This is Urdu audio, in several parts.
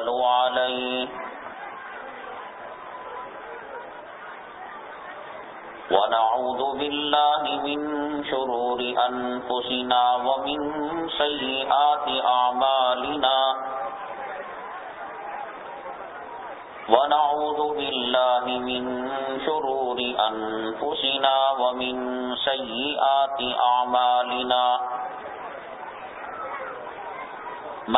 ونتوكل عليه. ونعوذ بالله من شرور أنفسنا ومن سيئات أعمالنا. ونعوذ بالله من شرور أنفسنا ومن سيئات أعمالنا.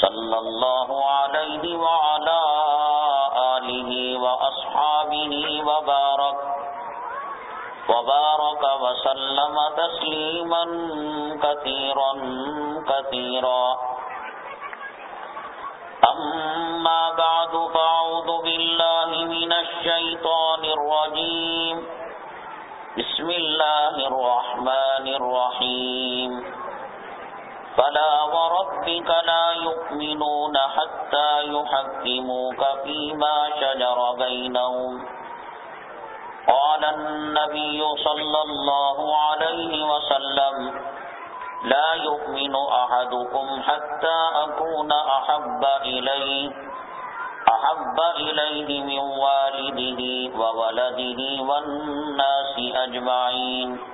صلى الله عليه وعلى آله وأصحابه وبارك وبارك وسلم تسليما كثيرا كثيرا. أما بعد، فأعوذ بالله من الشيطان الرجيم. بسم الله الرحمن الرحيم. فلا وربك لا يؤمنون حتى يحكموك فيما شجر بينهم. قال النبي صلى الله عليه وسلم لا يؤمن أحدكم حتى أكون أحب إليه أحب إليه من والده وولده والناس أجمعين.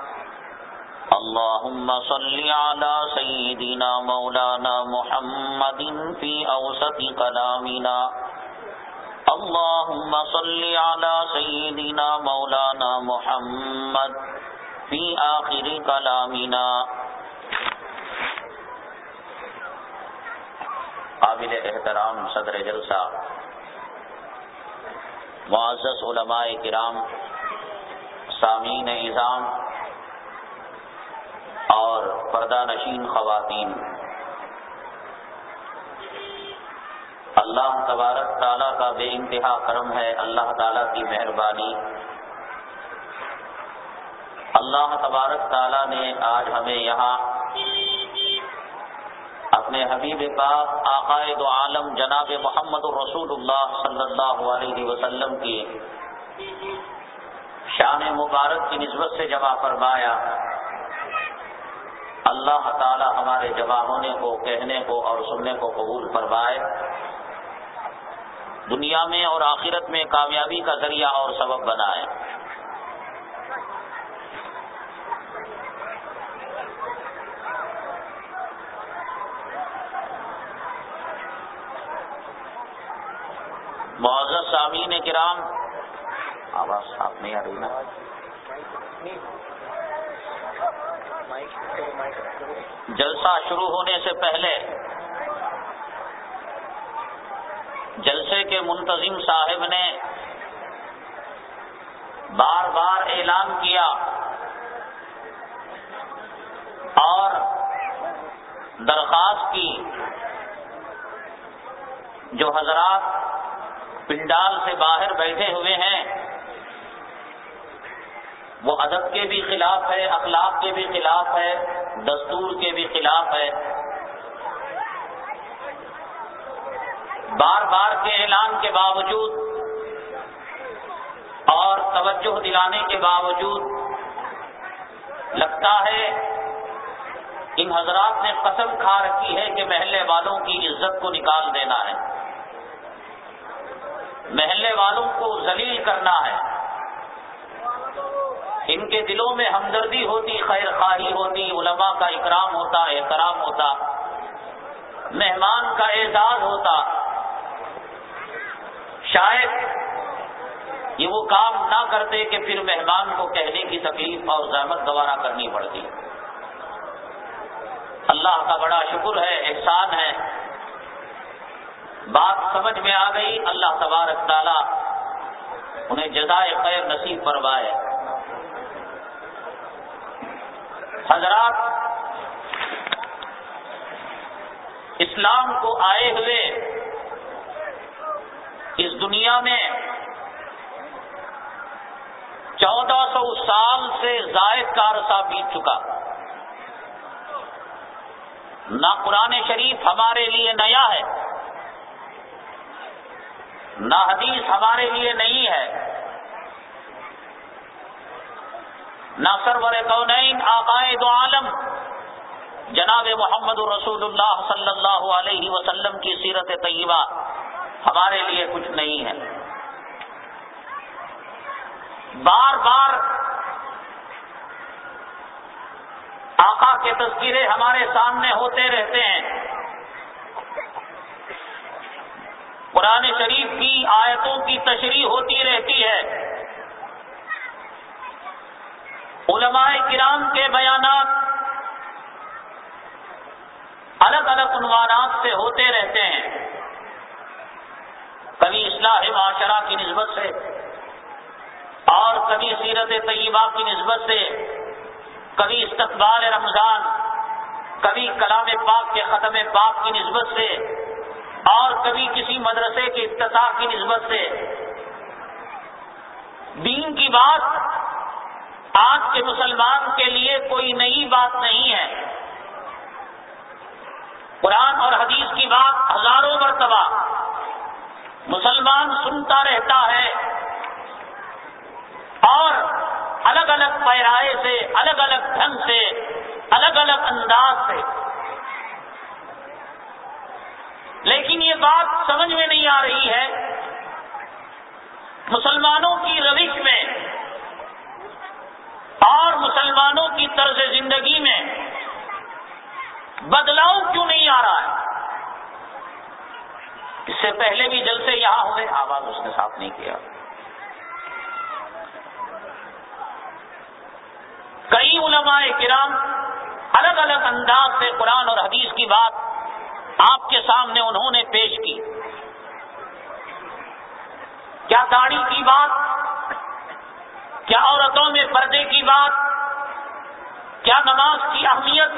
اللهم صل على سيدنا مولانا محمد في أوسط كلامنا. اللهم صل على سيدنا مولانا محمد في آخر كلامنا. قابل احترام صدر جلسہ. معزز علماء کرام، سامعین نظام اور پردہ نشین خواتین۔ اللہ تبارک تعالیٰ کا بے انتہا کرم ہے، اللہ تعالیٰ کی مہربانی۔ اللہ تبارک تعالیٰ نے آج ہمیں یہاں اپنے حبیب پاک عقائد عالم جناب محمد الرسول اللہ صلی اللہ علیہ وسلم کی شان مبارک کی نسبت سے جمع فرمایا۔ اللہ تعالی ہمارے جمع ہونے کو کہنے کو اور سننے کو قبول فرمائے۔ دنیا میں اور آخرت میں کامیابی کا ذریعہ اور سبب بنائے۔ معذر سامعین کرام، آواز صاف نہیں آ رہی نا؟ جلسہ شروع ہونے سے پہلے جلسے کے منتظم صاحب نے بار بار اعلان کیا اور درخواست کی جو حضرات پنڈال سے باہر بیٹھے ہوئے ہیں وہ ادب کے بھی خلاف ہے، اخلاق کے بھی خلاف ہے، دستور کے بھی خلاف ہے۔ بار بار کے اعلان کے باوجود اور توجہ دلانے کے باوجود لگتا ہے ان حضرات نے قسم کھا رکھی ہے کہ محلے والوں کی عزت کو نکال دینا ہے۔ محلے والوں کو ذلیل کرنا ہے۔ ان کے دلوں میں ہمدردی ہوتی، خیر خواہی ہوتی، علماء کا اکرام ہوتا، احترام ہوتا، مہمان کا اعزاز ہوتا۔ شاید یہ وہ کام نہ کرتے کہ پھر مہمان کو کہنے کی تکلیف اور زحمت گوارا کرنی پڑتی۔ اللہ کا بڑا شکر ہے، احسان ہے۔ بات سمجھ میں آ گئی، اللہ تبارک تعالی انہیں جزائے خیر نصیب پروائے حضرات، اسلام کو آئے ہوئے اس دنیا میں چودہ سو سال سے زائد کا عرصہ بیت چکا۔ نہ قرآن شریف ہمارے لیے نیا ہے، نہ حدیث ہمارے لیے نہیں ہے۔ نہ سرور کونین عقائد عالم۔ جناب محمد رسول اللہ صلی اللہ علیہ وسلم کی سیرت طیبہ ہمارے لیے کچھ نہیں ہے۔ بار بار آقا کے تذکرے ہمارے سامنے ہوتے رہتے ہیں۔ قرآن شریف کی آیتوں کی تشریح ہوتی رہتی ہے۔ علماء کرام کے بیانات الگ الگ عنوانات سے ہوتے رہتے ہیں۔ کبھی اصلاح معاشرہ کی نسبت سے اور کبھی سیرت طیبہ کی نسبت سے، کبھی استقبال رمضان، کبھی کلام پاک کے ختم پاک کی نسبت سے اور کبھی کسی مدرسے کے افتتاح کی نسبت سے۔ دین کی بات آج کے مسلمان کے لیے کوئی نئی بات نہیں ہے۔ قرآن اور حدیث کی بات ہزاروں مرتبہ مسلمان سنتا رہتا ہے اور الگ الگ پیرائے سے، الگ الگ ڈھنگ سے، الگ الگ انداز سے۔ لیکن یہ بات سمجھ میں نہیں آ رہی ہے، مسلمانوں کی روش میں اور مسلمانوں کی طرز زندگی میں بدلاؤ کیوں نہیں آ رہا ہے؟ اس سے پہلے بھی جلسے یہاں ہوئے، آواز اس نے صاف نہیں کیا۔ کئی علماء کرام الگ الگ انداز سے قرآن اور حدیث کی بات آپ کے سامنے انہوں نے پیش کی۔ کیا داڑھی کی بات کیا عورتوں میں پردے کی بات، کیا نماز کی اہمیت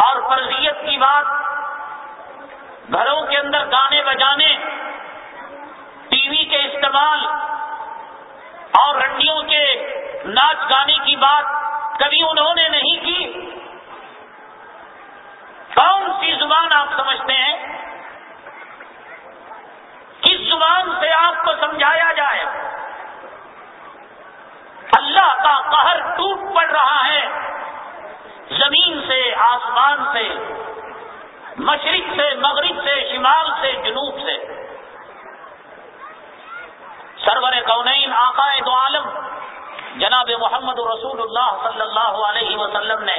اور فرضیت کی بات؟ گھروں کے اندر گانے بجانے، ٹی وی کے استعمال اور رنڈیوں کے ناچ گانے کی بات کبھی انہوں نے نہیں کی؟ کون سی زبان آپ سمجھتے ہیں؟ کس زبان سے آپ کو سمجھایا جائے؟ اللہ کا قہر ٹوٹ پڑ رہا ہے۔ زمین سے، آسمان سے، مشرق سے، مغرب سے، شمال سے، جنوب سے۔ سرور کونین، آقائے دو عالم، جناب محمد رسول اللہ صلی اللہ علیہ وسلم نے۔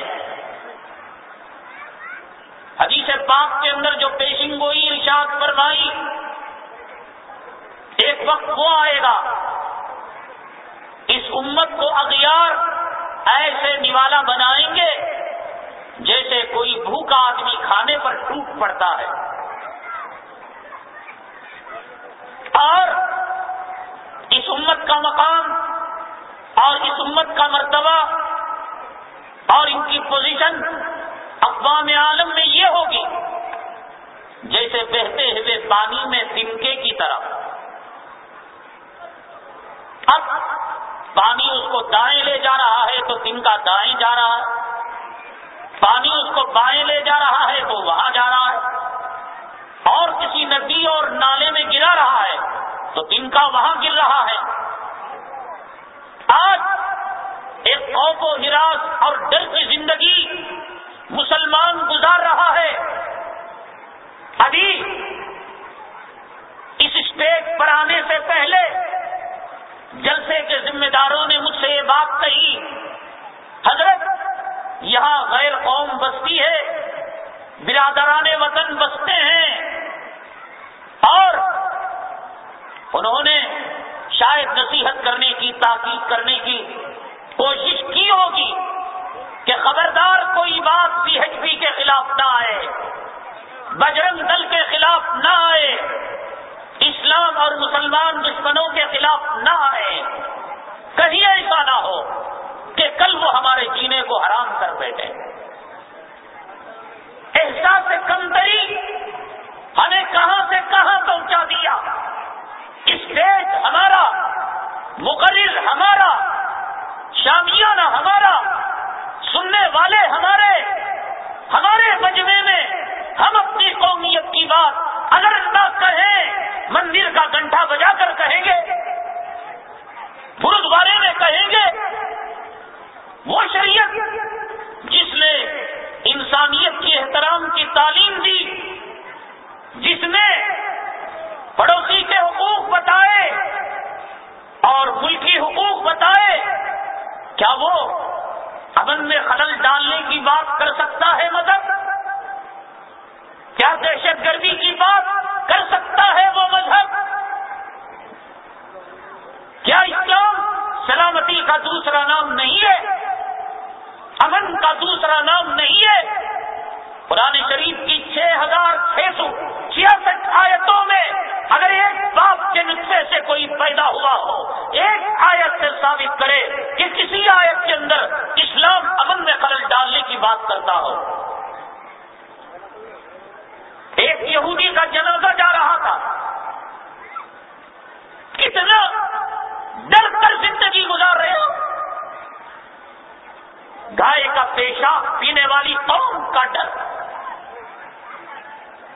حدیث پاک کے اندر جو پیشن گوئی ارشاد فرمائی، ایک وقت وہ آئے گا اس امت کو اغیار ایسے نوالا بنائیں گے جیسے کوئی بھوکا آدمی کھانے پر ٹوٹ پڑتا ہے۔ اور اس امت کا مقام اور اس امت کا مرتبہ اور ان کی پوزیشن اقوام عالم میں یہ ہوگی جیسے بہتے ہوئے پانی میں تنکے کی طرح۔ اب پانی اس کو دائیں لے جا رہا ہے تو تنکا دائیں جا رہا ہے۔ پانی اس کو بائیں لے جا رہا ہے تو وہاں جا رہا ہے۔ اور کسی ندی اور نالے میں گرا رہا ہے تو تنکا وہاں گر رہا ہے۔ آج ایک خوف و ہراس اور ڈر کی زندگی مسلمان گزار رہا ہے۔ ابھی اس اسٹیج پر آنے سے پہلے جلسے کے ذمہ داروں نے مجھ سے یہ بات کہی، حضرت، یہاں غیر قوم بستی ہے، برادران وطن بستے ہیں، اور انہوں نے شاید نصیحت کرنے کی، تاکید کرنے کی کوشش کی ہوگی کہ خبردار کوئی بات پی ایچ پی کے خلاف نہ آئے، بجرنگ دل کے خلاف نہ آئے اسلام اور مسلمان دشمنوں کے خلاف نہ آئے۔ کہیں ایسا نہ ہو کہ کل وہ ہمارے جینے کو حرام کر بیٹھے۔ احساس کمتری، ہمیں کہاں سے کہاں پہنچا دیا۔ اسٹیج ہمارا مقرر ہمارا، شامیانہ ہمارا، سننے والے ہمارے ہمارے مجمے میں ہم اپنی قومیت کی بات اگر نہ کہیں مندر کا گنٹا بجا کر کہیں گے، گرودوارے میں کہیں گے، وہ شریعت جس نے انسانیت کی احترام کی تعلیم دی، جس نے پڑوسی کے حقوق بتائے اور ملکی حقوق بتائے، کیا وہ امن میں خلل ڈالنے کی بات کر سکتا ہے مدد کیا دہشت گردی کی بات کر سکتا ہے وہ مذہب؟ کیا اسلام سلامتی کا دوسرا نام نہیں ہے؟ امن کا دوسرا نام نہیں ہے؟ قرآن شریف کی چھ ہزار چھ سو چھیاسٹھ آیتوں میں اگر ایک باپ کے نسخے سے کوئی پیدا ہوا ہو، ایک آیت سے ثابت کرے کہ کسی آیت کے اندر اسلام امن میں خلل ڈالنے کی بات کرتا ہو۔ ایک یہودی کا جنازہ جا رہا تھا۔ کتنا ڈر کر زندگی گزار رہے ہو۔ گائے کا پیشاب پینے والی قوم کا ڈر۔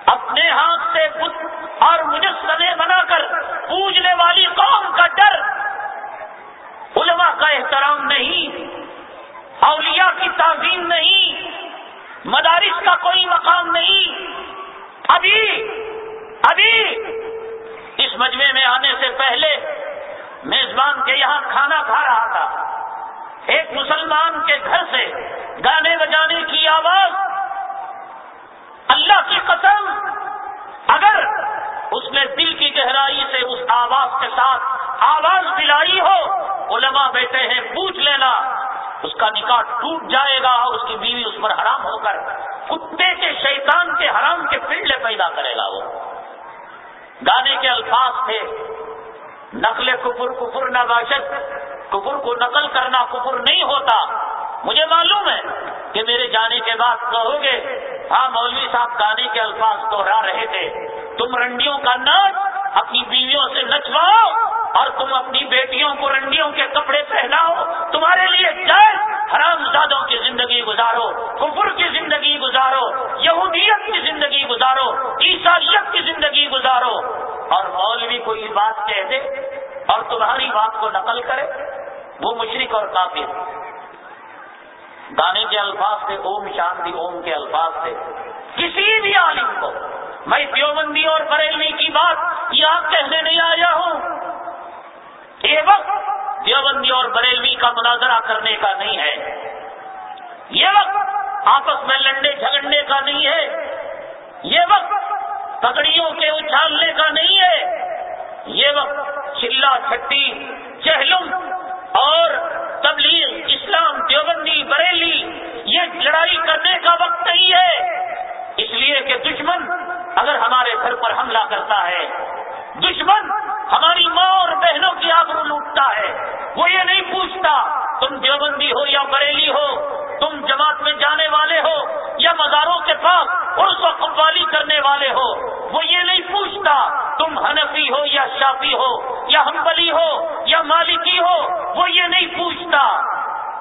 اپنے ہاتھ سے بت اور مجسمے بنا کر پوجنے والی قوم کا ڈر۔ علماء کا احترام نہیں۔ اولیاء کی تعظیم نہیں۔ مدارس کا کوئی مقام نہیں۔ ابھی ابھی۔ اس مجمے میں آنے سے پہلے میزبان کے یہاں کھانا کھا رہا تھا۔ ایک مسلمان کے گھر سے گانے بجانے کی آواز۔ اللہ کی قسم، اگر اس نے دل کی گہرائی سے اس آواز کے ساتھ آواز دلائی ہو، علماء بیٹھے ہیں، پوچھ لینا۔ اس کا نکاح ٹوٹ جائے گا، اس کی بیوی اس پر حرام ہو کر کتے کے شیطان کے حرام کے پنڈلے پیدا کرے گا وہ۔ گانے کے الفاظ تھے، نقل کفر کفر نہ باشد، کفر کو نقل کرنا کفر نہیں ہوتا۔ مجھے معلوم ہے کہ میرے جانے کے بعد کہو گے ہاں مولوی صاحب، گانے کے الفاظ دوہرا رہے تھے۔ تم رنڈیوں کا ناچ اپنی بیویوں سے نچواؤ۔ اور تم اپنی بیٹیوں کو رنڈیوں کے کپڑے پہناؤ، تمہارے لیے جائز، حرام زادوں کی زندگی گزارو، کفر کی زندگی گزارو، یہودیت کی زندگی گزارو، عیسائیت کی زندگی گزارو۔ اور مولوی کوئی بات کہہ دے اور تمہاری بات کو نقل کرے، وہ مشرق اور کافر۔ گانے کے الفاظ سے، اوم شانتی، اوم کے الفاظ سے۔ کسی بھی عالم کو، میں دیوبندی اور بریلوی کی بات یاد کہنے نہیں آیا ہوں۔ یہ وقت دیوبندی اور بریلوی کا مناظرہ کرنے کا نہیں ہے۔ یہ وقت آپس میں لڑنے جھگڑنے کا نہیں ہے۔ یہ وقت پگڑیوں کے اچھالنے کا نہیں ہے۔ یہ وقت چلا چھٹی، چہلم اور تبلیغ، اسلام، دیوبندی، بریلی، یہ لڑائی کرنے کا وقت نہیں ہے۔ اس لیے کہ دشمن اگر ہمارے گھر پر حملہ کرتا ہے دشمن ہماری ماں اور بہنوں کی آبرو لوٹتا ہے۔ وہ یہ نہیں پوچھتا تم دیوبندی ہو یا بریلی ہو، تم جماعت میں جانے والے ہو یا مزاروں کے پاس عرص و قوالی کرنے والے ہو۔ وہ یہ نہیں پوچھتا تم حنفی ہو یا شافی ہو یا ہمبلی ہو یا مالکی ہو۔ وہ یہ نہیں پوچھتا۔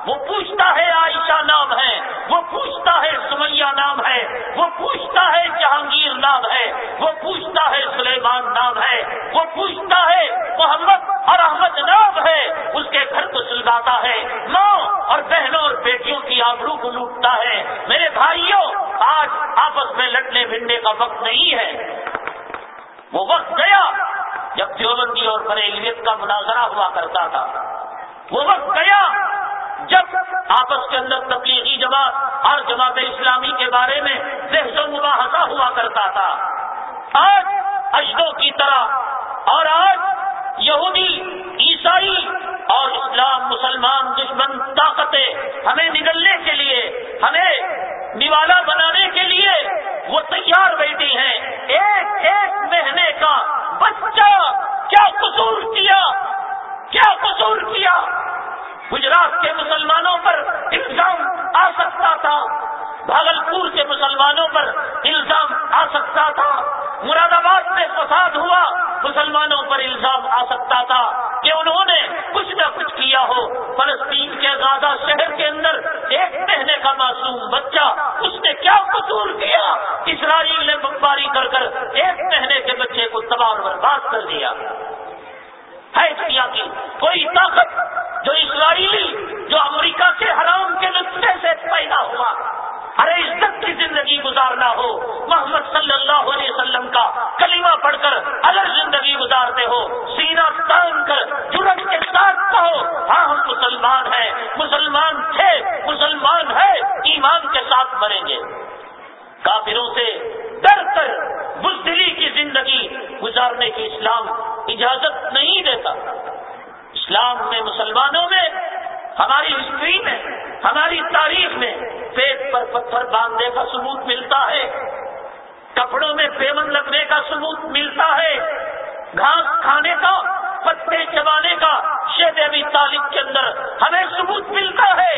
وہ پوچھتا ہے عائشہ نام ہے، وہ پوچھتا ہے سمیہ نام ہے، وہ پوچھتا ہے جہانگیر نام ہے، وہ پوچھتا ہے سلیمان نام ہے، وہ پوچھتا ہے محمد اور احمد نام ہے، اس کے گھر کو سلگاتا ہے، ماں اور بہنوں اور بیٹیوں کی آبرو کو لوٹتا ہے۔ میرے بھائیوں، آج آپس میں لڑنے بھننے کا وقت نہیں ہے۔ وہ وقت گیا جب دیوبندی اور بریلیت کا مناظرہ ہوا کرتا تھا۔ وہ وقت گیا جب آپس کے اندر تبلیغی جماعت اور جماعت اسلامی کے بارے میں بحث و مباحثہ ہوا کرتا تھا۔ آج اشدوں کی طرح اور آج یہودی، عیسائی اور اسلام مسلمان دشمن طاقتیں ہمیں نگلنے کے لیے، ہمیں نوالا بنانے کے لیے وہ تیار بیٹھی ہیں۔ ایک ایک مہینے کا بچہ کیا قصور کیا؟ کیا قصور کیا؟ گجرات کے مسلمانوں پر الزام آ سکتا تھا۔ بھاگل پور کے مسلمانوں پر الزام آ سکتا تھا۔ مراد آباد میں فساد ہوا، مسلمانوں پر الزام آ سکتا تھا کہ انہوں نے کچھ نہ کچھ کیا ہو۔ فلسطین کے زیادہ شہر کے اندر ایک مہینے کا معصوم بچہ، اس نے کیا قصور کیا؟ اسرائیل نے بمباری کر کر ایک مہینے کے بچے کو تباہ برباد کر دیا۔ ہے کی کوئی طاقت جو اسرائیلی، جو امریکہ کے حرام کے نسخے سے پیدا ہوا۔ ارے، عزت کی زندگی گزارنا ہو۔ محمد صلی اللہ علیہ وسلم کا کلمہ پڑھ کر الگ زندگی گزارتے ہو سینا تان کر جرت کے ساتھ کہو ہاں ہم مسلمان ہیں، مسلمان تھے، مسلمان ہے ایمان کے ساتھ مریں گے۔ کافروں سے ڈر کر بزدلی کی زندگی گزارنے کی اسلام اجازت نہیں دیتا۔ اسلام میں مسلمانوں میں، ہماری ہسٹری میں، ہماری تاریخ میں پیٹ پر پتھر باندھنے کا ثبوت ملتا ہے۔ کپڑوں میں پیمن لگنے کا ثبوت ملتا ہے۔ گھاس کھانے کا، پتے چبانے کا شیب ابھی تعلیم کے اندر ہمیں ثبوت ملتا ہے۔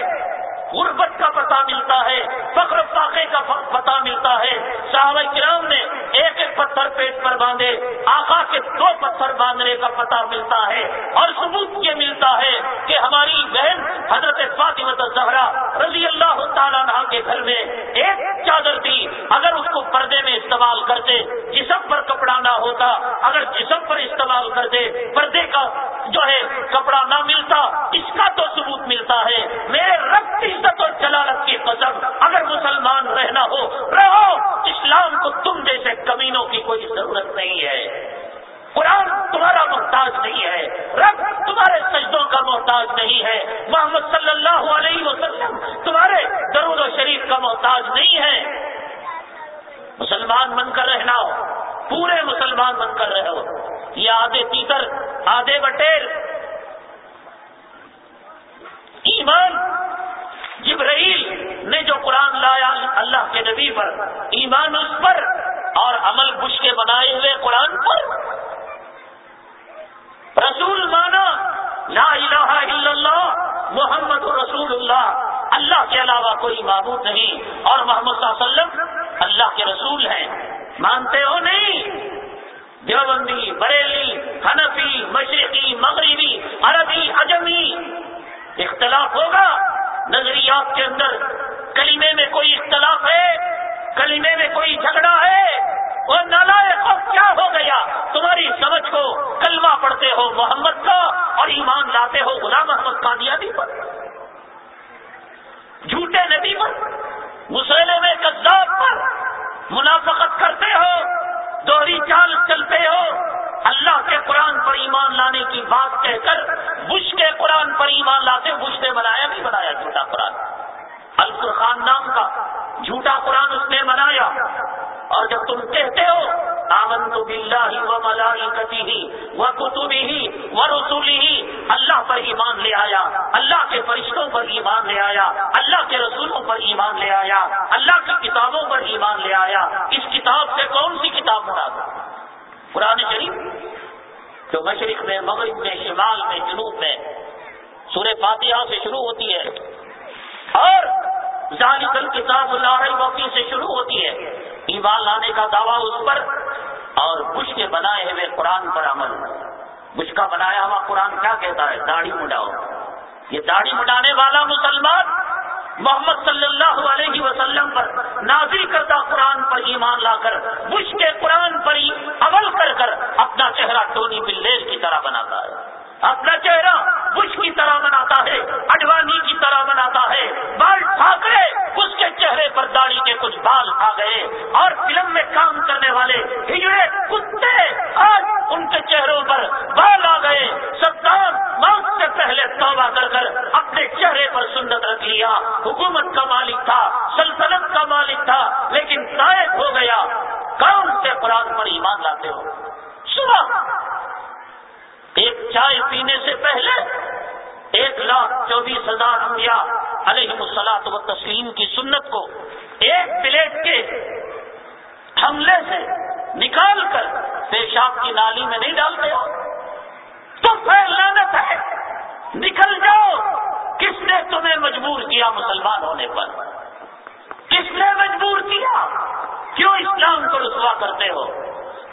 غربت کا پتہ ملتا ہے، فخر فاقے کا پتہ ملتا ہے۔ صحابہ کرام نے ایک ایک پتھر پیٹ پر باندھے، آقا کے دو پتھر باندھنے کا پتہ ملتا ہے اور ثبوت یہ ملتا ہے کہ ہماری بہن حضرت فاطمہ زہرا رضی اللہ تعالیٰ عنہ کے گھر میں ایک چادر تھی۔ اگر اس کو پردے میں استعمال کرتے، جسم پر کپڑا نہ ہوتا، اگر جسم پر استعمال کرتے، پردے کا جو ہے کپڑا نہ ملتا، اس کا تو ثبوت ملتا ہے۔ میرے رب کی عزت اور جلالت کی قسم اگر مسلمان رہنا ہو، رہو، اسلام کو تم جیسے کمینوں کی کوئی ضرورت نہیں ہے۔ قرآن تمہارا محتاج نہیں ہے، رب تمہارے سجدوں کا محتاج نہیں ہے۔ محمد صلی اللہ علیہ وسلم تمہارے درود و شریف کا محتاج نہیں ہے۔ مسلمان بن کر رہنا ہو، پورے مسلمان بن کر رہو یہ آدھے تیتر، آدھے بٹیر ایمان جبرائیل نے جو قرآن لایا اللہ کے نبی پر ایمان اس پر اور عمل بش کے بنائے ہوئے قرآن پر رسول مانا لا الہ الا اللہ محمد رسول اللہ اللہ کے علاوہ کوئی معبود نہیں اور محمد صلی اللہ علیہ وسلم اللہ کے رسول ہیں۔ مانتے ہو نہیں؟ دیوبندی، بریلی، حنفی، مشرقی، مغربی، عربی، اجمی۔ اختلاف ہوگا۔ نظریات کے اندر کلیمے میں کوئی اختلاف ہے؟ کلیمے میں کوئی جھگڑا ہے؟ وہ نالائق کیا ہو گیا؟ تمہاری سمجھ کو کلمہ پڑھتے ہو محمد کا اور ایمان لاتے ہو غلام محمد قادیانی پر۔ جھوٹے نبی پر مسئلے میں کذاب پر منافقت کرتے ہو، دوہری چال چلتے ہو، اللہ کے قرآن پر ایمان لانے کی بات کہہ کر بش کے قرآن پر ایمان لاتے، بش نے بنایا، نہیں بنایا جھوٹا قرآن۔ الفرخان نام کا جھوٹا قرآن اس نے بنایا۔ اور جب تم کہتے ہو آمن تو بلّہ و ملائی کتی ہی وہ کتبی ہی و رسولی ہی اللہ پر ایمان لے آیا، اللہ کے فرشتوں پر ایمان لے آیا، اللہ کے رسولوں پر ایمان لے آیا، اللہ کی کتابوں پر ایمان لے آیا، اس کتاب سے کون سی کتاب مراد قرآن شریف جو مشرق میں، مغرب میں، شمال میں، جنوب میں، سورہ فاتحہ سے شروع ہوتی ہے اور ذالکل کتاب اللہ وقی سے شروع ہوتی ہے۔ ایمان لانے کا دعویٰ اس پر اور بش کے بنائے ہوئے قرآن پر عمل۔ بش کا بنایا ہوا قرآن کیا کہتا ہے؟ داڑھی مڈاؤ۔ یہ داڑھی مڈانے والا مسلمان محمد صلی اللہ علیہ وسلم پر نازل کردہ قرآن پر ایمان لا کر بش کے قرآن پر ہی عمل کر کر اپنا چہرہ ٹونی بلیل کی طرح بناتا ہے۔ اپنا چہرہ بش کی طرح بناتا ہے، اڈوانی کی طرح بناتا ہے۔ بال ٹھاکرے اس کے چہرے پر داڑھی کے کچھ بال آ گئے۔ اور فلم میں کام کرنے والے ہجڑے کتے آج ان کے چہروں پر بال آ گئے۔ سلطان موت سے پہلے توبہ کر کر اپنے چہرے پر سنت رکھ لیا۔ حکومت کا مالک چوبیس ہزار انبیاء علیہ مسلاط و تسلیم کی سنت کو ایک پلیٹ کے حملے سے نکال کر پیشاب کی نالی میں نہیں ڈالتے۔ ہو تو لانت ہے۔ نکل جاؤ۔ کس نے تمہیں مجبور کیا مسلمان ہونے پر؟ کس نے مجبور کیا؟ کیوں اسلام کو رسوا کرتے ہو؟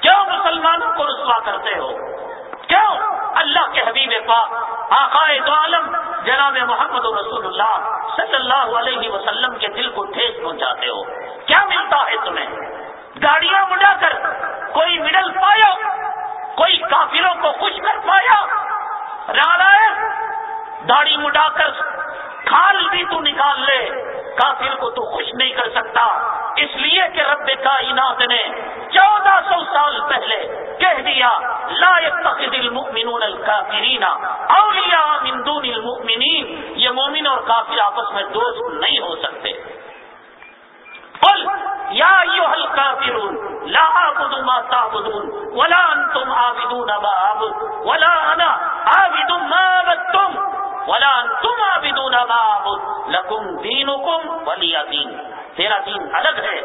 کیوں مسلمانوں کو رسوا کرتے ہو؟ کیوں اللہ کے حبیب پاک آقائے دو عالم جناب محمد رسول اللہ صلی اللہ علیہ وسلم کے دل کو ٹھیک پہنچاتے ہو۔ کیا ملتا ہے تمہیں؟ گاڑیاں اڑا کر کوئی مڈل پایا؟ کوئی کافروں کو خوش کر پایا؟ رانا داڑھی مڈا کر کھال بھی تو نکال لے۔ کافر کو تو خوش نہیں کر سکتا۔ اس لیے کہ رب کائنات نے چودہ سو سال پہلے کہہ دیا، لا يتخذ المؤمنون الكافرین اولیاء من دون المؤمنین۔ یہ مومن اور کافر آپس میں دوست نہیں ہو سکتے۔ قل، یا ایوہ الكافرون لا اعبد ما تعبدون، ولا انتم عابدون ما اعبد، ولا انا عابد ما عبدتم۔ ولا تم آبدون ما لکم دینکم ولی دین تیرا دین الگ ہے،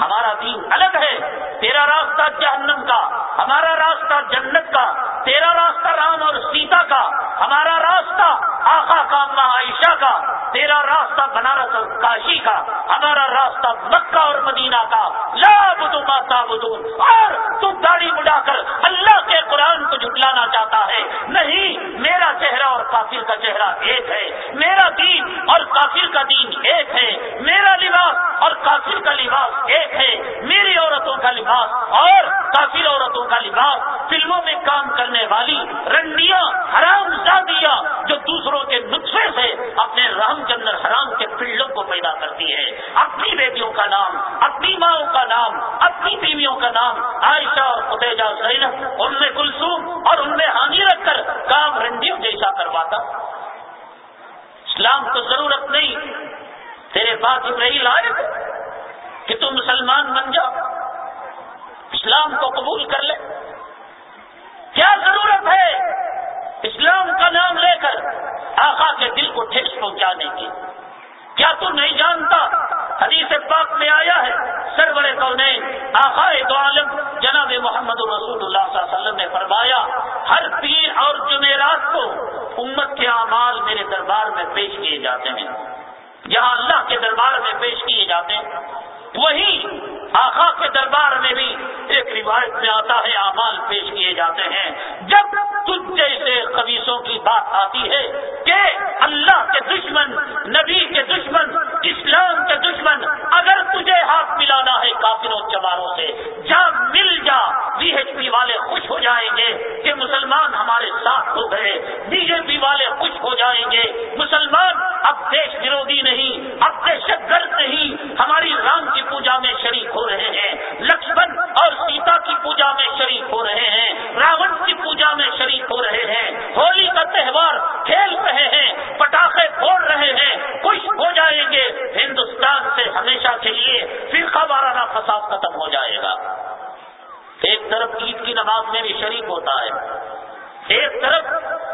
ہمارا دین الگ ہے۔ تیرا راستہ جہنم کا، ہمارا راستہ جنت کا۔ تیرا راستہ رام اور سیتا کا، ہمارا راستہ آقا کا عائشہ کا۔ تیرا راستہ بنارس اور کاشی کا، ہمارا راستہ مکہ اور مدینہ کا۔ لا بدو ماتا بدو اور تو داڑھی بڑھا کر اللہ کے قرآن کو جھٹلانا چاہتا ہے۔ نہیں، میرا چہرہ اور کافر کا چہرہ ایک ہے۔ میرا دین اور کافر کا دین ایک ہے۔ میرا لباس اور کافر کا لباس ایک ہے، میری عورتوں کا لباس، اور کافر عورتوں کا لباس، فلموں میں کام کرنے والی رنڈیاں، حرام زادیاں جو دوسروں کے نسخے سے اپنے رحم کے اندر حرام کے پلوں کو پیدا کرتی ہے اپنی بیٹیوں کا نام، اپنی ماؤں کا نام، اپنی بیویوں کا نام، عائشہ اور فتح زینب ان میں کلسوم اور ان میں حامی رکھ کر کام رنڈیوں جیسا کرواتا۔ اسلام کو ضرورت نہیں۔ تیرے پاس رہی لائق کہ تم مسلمان بن جاؤ، اسلام کو قبول کر لے۔ کیا ضرورت ہے اسلام کا نام لے کر آقا کے دل کو ٹھیک پہنچانے کی؟ کیا تو نہیں جانتا؟ حدیث پاک میں آیا ہے، سرور کو آقا دو عالم، جناب محمد رسول اللہ صلی اللہ علیہ وسلم نے فرمایا، ہر پیر اور جمعرات کو امت کے اعمال میرے دربار میں پیش کیے جاتے ہیں۔ جہاں اللہ کے دربار میں پیش کیے جاتے ہیں وہی آخا کے دربار میں بھی ایک روایت میں آتا ہے، اعمال پیش کیے جاتے ہیں۔ جب تجھ جیسے خبیصوں کی بات آتی ہے کہ اللہ کے دشمن، نبی کے دشمن، اسلام کے دشمن، اگر تجھے ہاتھ ملانا ہے کافروں چماروں سے، جا، مل جا، بی ایچ پی والے خوش ہو جائیں گے کہ مسلمان ہمارے ساتھ ہو گئے، بی جے پی والے خوش ہو جائیں گے۔ مسلمان اب دیش وروی نہیں، اب دہشت گرد نہیں، ہماری رام کی پوجا میں شریک ہو رہے ہیں۔ لکشمن اور سیتا کی پوجا میں شریک ہو رہے ہیں۔ راون کی پوجا میں شریک ہو رہے ہیں۔ ہولی کا تہوار کھیل رہے ہیں۔ پٹاخے پھوڑ رہے ہیں۔ خوش ہو جائیں گے۔ ہندوستان سے ہمیشہ کے لیے فرقہ وارانہ فساد ختم ہو جائے گا۔ ایک طرف عید کی نماز میں بھی شریک ہوتا ہے۔ ایک طرف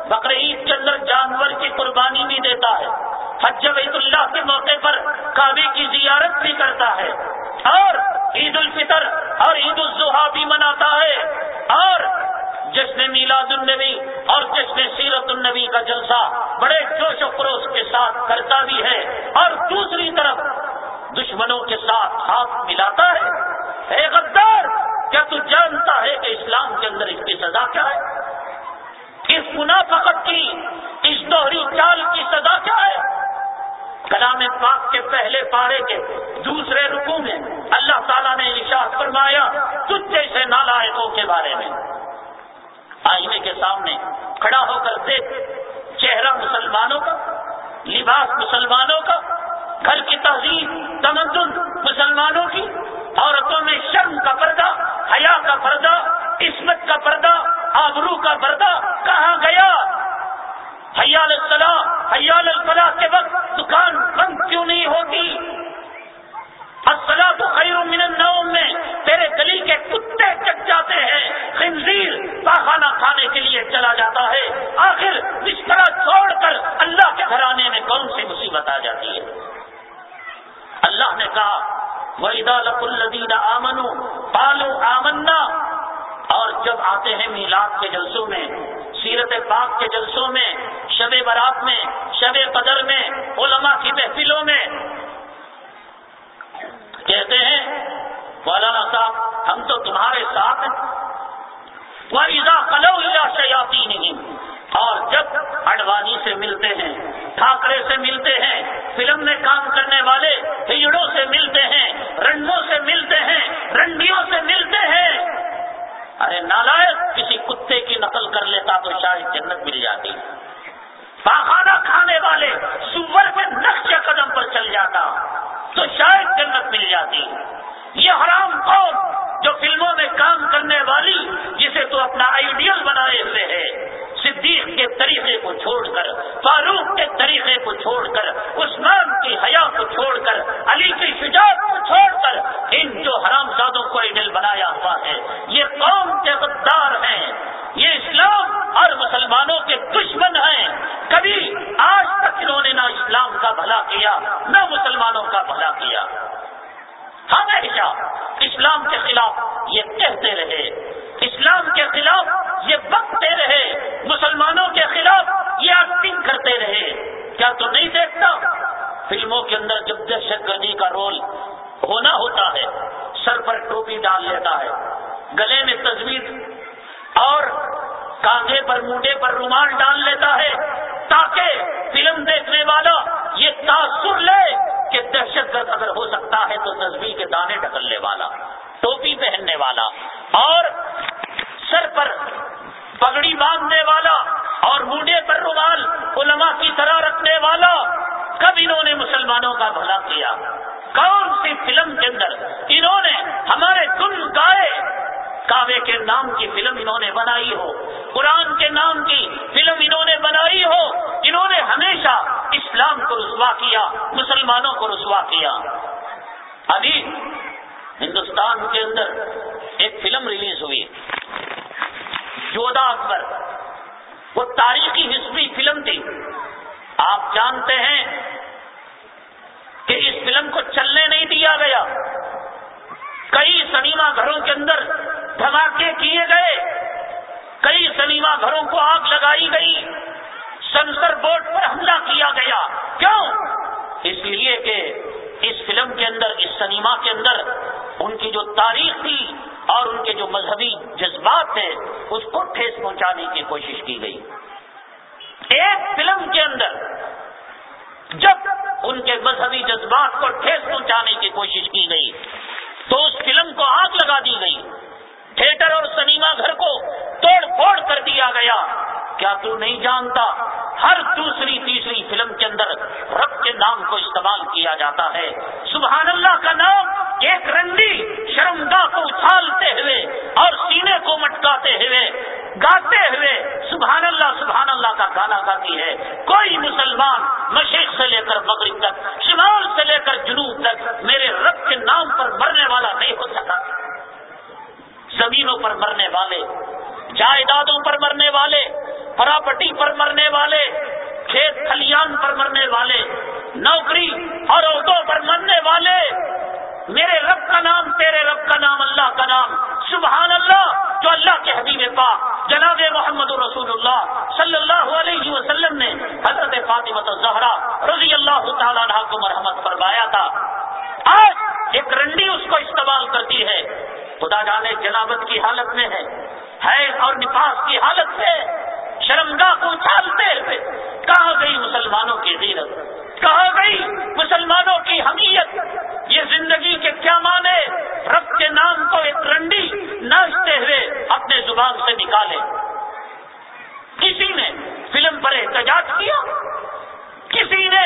بقر عید کے اندر جانور کی قربانی بھی دیتا ہے، حج بیت اللہ کے موقع پر کعبے کی زیارت بھی کرتا ہے، اور عید الفطر اور عید الضحیٰ بھی مناتا ہے، اور جشن میلاد النبی اور جشن سیرت النبی کا جلسہ بڑے جوش و خروش کے ساتھ کرتا بھی ہے، اور دوسری طرف دشمنوں کے ساتھ ہاتھ ملاتا ہے۔ اے غدار، کیا تو جانتا ہے کہ اسلام کے اندر اس کی سزا کیا ہے؟ اس منافقت کی، اس دوہری چال کی سزا کیا ہے؟ کلام پاک کے پہلے پارے کے دوسرے رکو میں اللہ تعالیٰ نے اشاعت فرمایا، تجھ جیسے نالائقوں کے بارے میں۔ آئینے کے سامنے کھڑا ہو کر دیکھ، چہرہ مسلمانوں کا، لباس مسلمانوں کا گھر کی تہذیب تمدن مسلمانوں کی، عورتوں میں شرم کا پردہ، حیا کا پردہ، عصمت کا پردہ، آبرو کا پردہ، کہاں گیا؟ حیال الصلاح حیال الفلاح کے وقت دکان لق الدین آمن پالو آمنا اور جب آتے ہیں میلاد کے جلسوں میں ہندوستان کے اندر ایک فلم ریلیز ہوئی جودا اکبر۔ وہ تاریخی ہسٹری فلم تھی۔ آپ جانتے ہیں کہ اس فلم کو چلنے نہیں دیا گیا۔ کئی سنیما گھروں کے اندر دھماکے کیے گئے۔ کئی سنیما گھروں کو آگ لگائی گئی۔ سنسر بورڈ پر حملہ کیا گیا۔ کیوں؟ اس لیے کہ اس فلم کے اندر، اس سنیما کے اندر ان کی جو تاریخ تھی اور ان کے جو مذہبی جذبات تھے، اس کو ٹھیس پہنچانے کی کوشش کی گئی۔ ایک فلم کے اندر جب ان کے مذہبی جذبات کو ٹھیس پہنچانے کی کوشش کی گئی، تو اس فلم کو آگ لگا دی گئی۔ تھیٹر اور سنیما گھر کو توڑ پھوڑ کر دیا گیا۔ کیا تو نہیں جانتا ہر دوسری تیسری فلم کے اندر رب کے نام کو استعمال کیا جاتا ہے۔ سبحان اللہ کا نام ایک رنڈی شرمگاہ کو اچھالتے ہوئے اور سینے کو مٹکاتے ہوئے گاتے ہوئے سبحان اللہ سبحان اللہ کا گانا گاتی ہے۔ کوئی مسلمان مشرق سے لے کر مغرب تک، شمال سے لے کر جنوب تک میرے رب کے نام پر مرنے والا نہیں ہو سکا زمینوں پر مرنے والے، جائیدادوں پر مرنے والے، پراپرٹی پر مرنے والے، کھیت کھلیان پر مرنے والے، نوکری اور عہدوں پر مرنے والے، میرے رب کا نام، تیرے رب کا نام، اللہ کا نام، سبحان اللہ، جو اللہ کے حبیب پا جناب محمد رسول اللہ صلی اللہ علیہ وسلم نے حضرت فاطمت زہرا رضی اللہ تعالیٰ عنہ کو مرحمت فرمایا تھا۔ آج ایک رنڈی اس کو استعمال کرتی ہے۔ خدا جانے جنابت کی حالت میں ہے، حیض اور نفاس کی حالت میں شرمگاہ کو اچھالتے ہوئے کہاں گئی مسلمانوں کی غیرت کہاں گئی مسلمانوں کی حمیت؟ یہ زندگی کے کیا مانے رب کے نام کو ایک رنڈی ناچتے ہوئے اپنے زبان سے نکالے۔ کسی نے فلم پر احتجاج کیا؟ کسی نے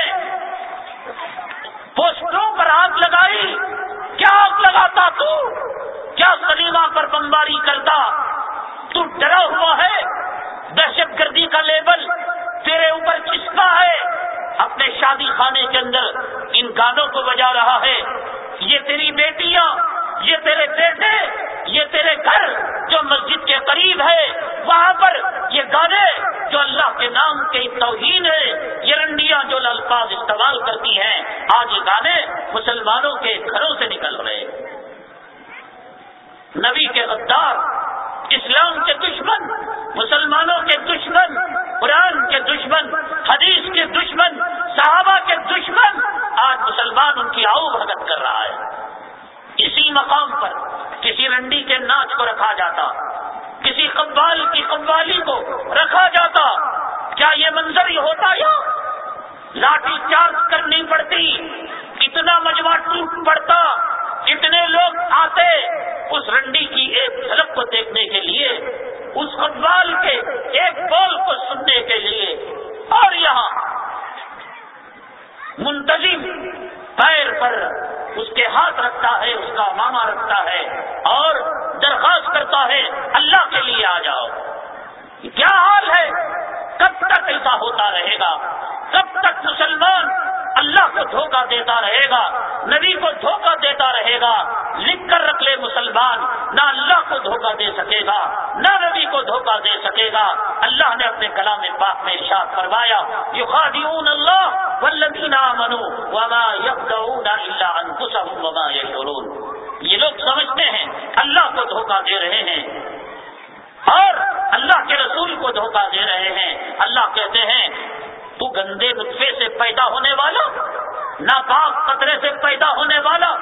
پوسٹروں پر آگ لگائی۔ کیا آگ لگاتا تو؟ کیا سلیما پر بمباری کرتا؟ تو ڈرا ہوا ہے۔ دہشت گردی کا لیبل تیرے اوپر چسپا ہے۔ اپنے شادی خانے کے اندر ان گانوں کو بجا رہا ہے۔ یہ تیری بیٹیاں، یہ تیرے بیٹے، یہ تیرے گھر جو مسجد کے قریب ہے۔ وہاں پر یہ گانے جو اللہ کے نام کے توہین ہے یہ رنڈیاں جو الفاظ استعمال کرتی ہیں آج یہ گانے مسلمانوں کے گھروں سے نکل رہے نبی کے غدار، اسلام کے دشمن، مسلمانوں کے دشمن، قرآن کے دشمن، حدیث کے دشمن، صحابہ کے دشمن، آج مسلمان ان کی آؤ بھگت کر رہا ہے۔ اسی مقام پر کسی رنڈی کے ناچ کو رکھا جاتا، کسی قبال کی قوالی کو رکھا جاتا، کیا یہ منظر ہی ہوتا یا؟ لاٹھی چارج کرنی پڑتی اتنا مجمع ٹوٹ پڑتا اتنے لوگ آتے اس رنڈی کی ایک جھلک کو دیکھنے کے لیے، اس قبال کے ایک بول کو سننے کے لیے۔ اور یہاں منتظم پیر پر اس کے ہاتھ رکھتا ہے، اس کا ماما رکھتا ہے اور درخواست کرتا ہے، اللہ کے لیے آ جاؤ۔ کیا حال ہے؟ کب تک ایسا ہوتا رہے گا؟ کو دھوکہ دیتا رہے گا، نبی کو دھوکہ دیتا رہے گا، لکھ کر رکھ لے مسلمان، نہ اللہ کو دھوکہ دے سکے گا، نہ نبی کو دھوکہ دے سکے گا۔ اللہ نے اپنے کلام پاک میں ارشاد فرمایا، یخادعون اللہ والذین آمنوا وما یبدعون الا انفسهم وما یشعرون۔ یہ لوگ سمجھتے ہیں، اللہ کو دھوکہ دے رہے ہیں۔ اور اللہ کے رسول کو دھوکہ دے رہے ہیں۔ اللہ کہتے ہیں تو گندے نطفے سے پیدا ہونے والا ناپاک قطرے سے پیدا ہونے والا،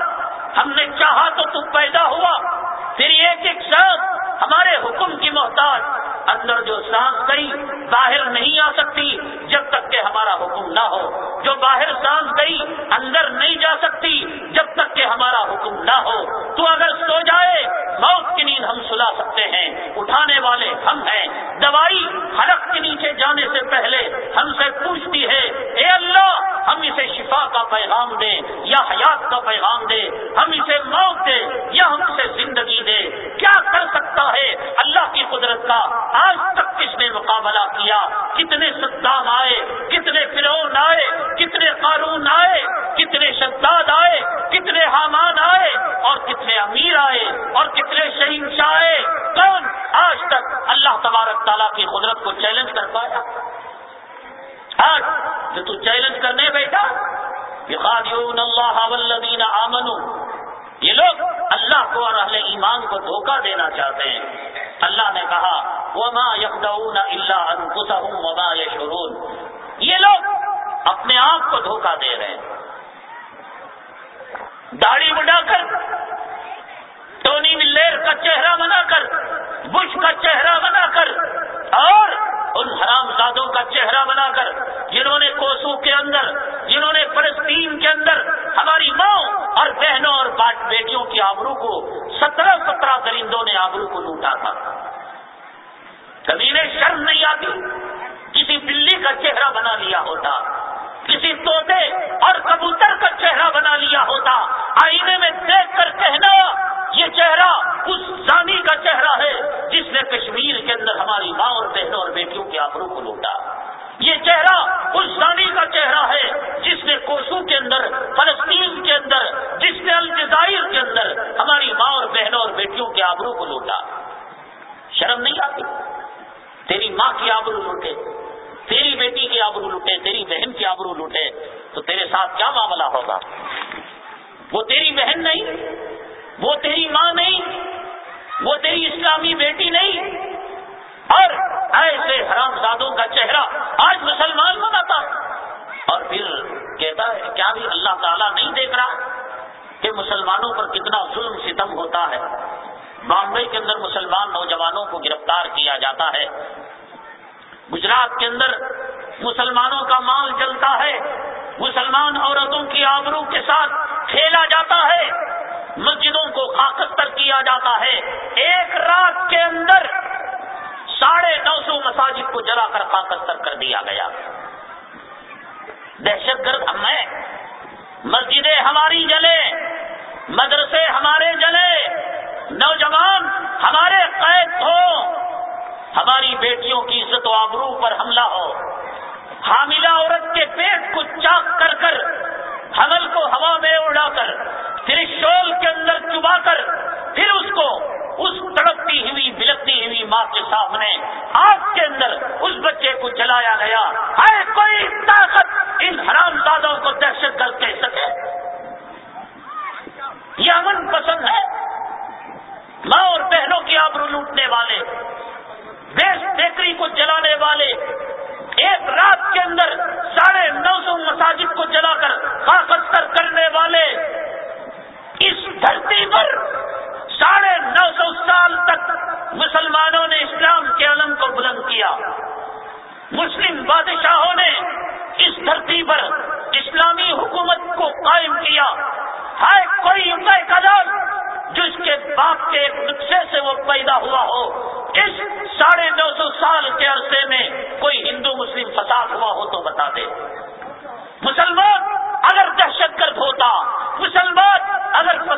ہم نے چاہا تو تو پیدا ہوا، پھر ایک ایک سانس ہمارے حکم کی محتاج اندر جو سانس گئی باہر نہیں آ سکتی جب تک کہ ہمارا حکم نہ ہو۔ جو باہر سانس گئی اندر نہیں جا سکتی جب تک کہ ہمارا حکم نہ ہو۔ تو اگر سو جائے، موت کی نیند ہم سلا سکتے ہیں۔ اٹھانے والے ہم ہیں۔ دوائی حلق کے نیچے جانے سے پہلے ہم سے پوچھتی ہے، اے اللہ، ہم اسے شفا کا پیغام دیں یا حیات کا پیغام دے، ہم اسے موت دے یا ہم اسے زندگی دے۔ کیا کر سکتا ہے اللہ کی قدرت کا؟ آج تک کس نے مقابلہ کیا؟ کتنے صدام آئے، کتنے فرعون آئے، کتنے قارون آئے، کتنے شداد آئے، کتنے حامان آئے، اور کتنے امیر آئے، اور کتنے شہنشاہ آئے۔ کون آج تک اللہ تبارک تعالیٰ کی قدرت کو چیلنج کر پایا؟ آج جو تو چیلنج کرنے بیٹھا اللہ والذین آمنوا۔ یہ لوگ اللہ کو اور اہل ایمان کو دھوکہ دینا چاہتے ہیں۔ اللہ نے کہا، وما یکدعون الا انفسهم وما یشعرون یہ لوگ اپنے آپ کو دھوکہ دے رہے ہیں۔ داڑھی بڑھا کر، ٹونی ملیر کا چہرہ بنا کر، بش کا چہرہ بنا کر، اور ان حرام زادوں کا چہرہ بنا کر، جنہوں نے کوسو کے اندر جنہوں نے فلسطین کے اندر ہماری ماں اور بہنوں اور بیٹیوں کی آبرو کو سترہ سترہ درندوں نے آبرو کو لوٹا تھا۔ کبھی نے شرم نہیں آتی کسی بلی کا چہرہ بنا لیا ہوتا، کسی توتے اور کبوتر کا چہرہ بنا لیا ہوتا۔ آئینے میں دیکھ کر کہنا، یہ چہرہ اس زانی کا چہرہ ہے جس نے کشمیر کے اندر ہماری ماں اور بہنوں اور بیٹیوں کے آبرو کو لوٹا۔ یہ چہرہ اس زانی کا چہرہ ہے جس نے کوسو کے اندر، فلسطین کے اندر، جس نے الجزائر کے اندر ہماری ماں اور بہنوں اور بیٹیوں کے آبرو کو لوٹا۔ شرم نہیں آتی؟ تیری ماں کی آبرو لوٹے، تیری بیٹی کی آبرو لوٹے، تیری بہن کی آبرو لوٹے، تو تیرے ساتھ کیا معاملہ ہوگا؟ وہ تیری بہن نہیں، وہ تیری ماں نہیں، وہ تیری اسلامی بیٹی نہیں اور ایسے حرام زادوں کا چہرہ آج مسلمان بناتا اور پھر کہتا ہے کیا بھی اللہ تعالیٰ نہیں دیکھ رہا کہ مسلمانوں پر کتنا ظلم ستم ہوتا ہے۔ بامبئی کے اندر مسلمان نوجوانوں کو گرفتار کیا جاتا ہے۔ گجرات کے اندر مسلمانوں کا مال جلتا ہے۔ مسلمان عورتوں کی آبروں کے ساتھ کھیلا جاتا ہے۔ مسجدوں کو خاکستر کیا جاتا ہے۔ ایک رات کے اندر ساڑھے نو سو مساجد کو جلا کر پاکستر کر دیا گیا۔ دہشت گرد میں مسجدیں ہماری جلے مدرسے ہمارے جلے نوجوان ہمارے قید ہو ہماری بیٹیوں کی عزت و آبرو پر حملہ ہو۔ حاملہ عورت کے پیٹ کو چاک کر کر حمل کو ہوا میں اڑا کر، پھر شول کے اندر چبا کر، پھر اس کو اس تڑپتی ہوئی، بلکتی ہوئی ماں کے سامنے آگ کے اندر اس بچے کو جلایا گیا۔ ہے کوئی طاقت ان پر ساڑھے نو سو سال تک مسلمانوں نے اسلام کے علم کو بلند کیا۔ مسلم بادشاہوں نے اس دھرتی پر اسلامی حکومت کو قائم کیا۔ ہائے کوئی امدہ قدر جس کے باپ کے ایک نقشے سے وہ پیدا ہوا ہو۔ اس ساڑھے نو سو سال کے عرصے میں کوئی ہندو مسلم فساد ہوا ہو تو بتا دے۔ مسلمان اگر دہشت گرد ہوتا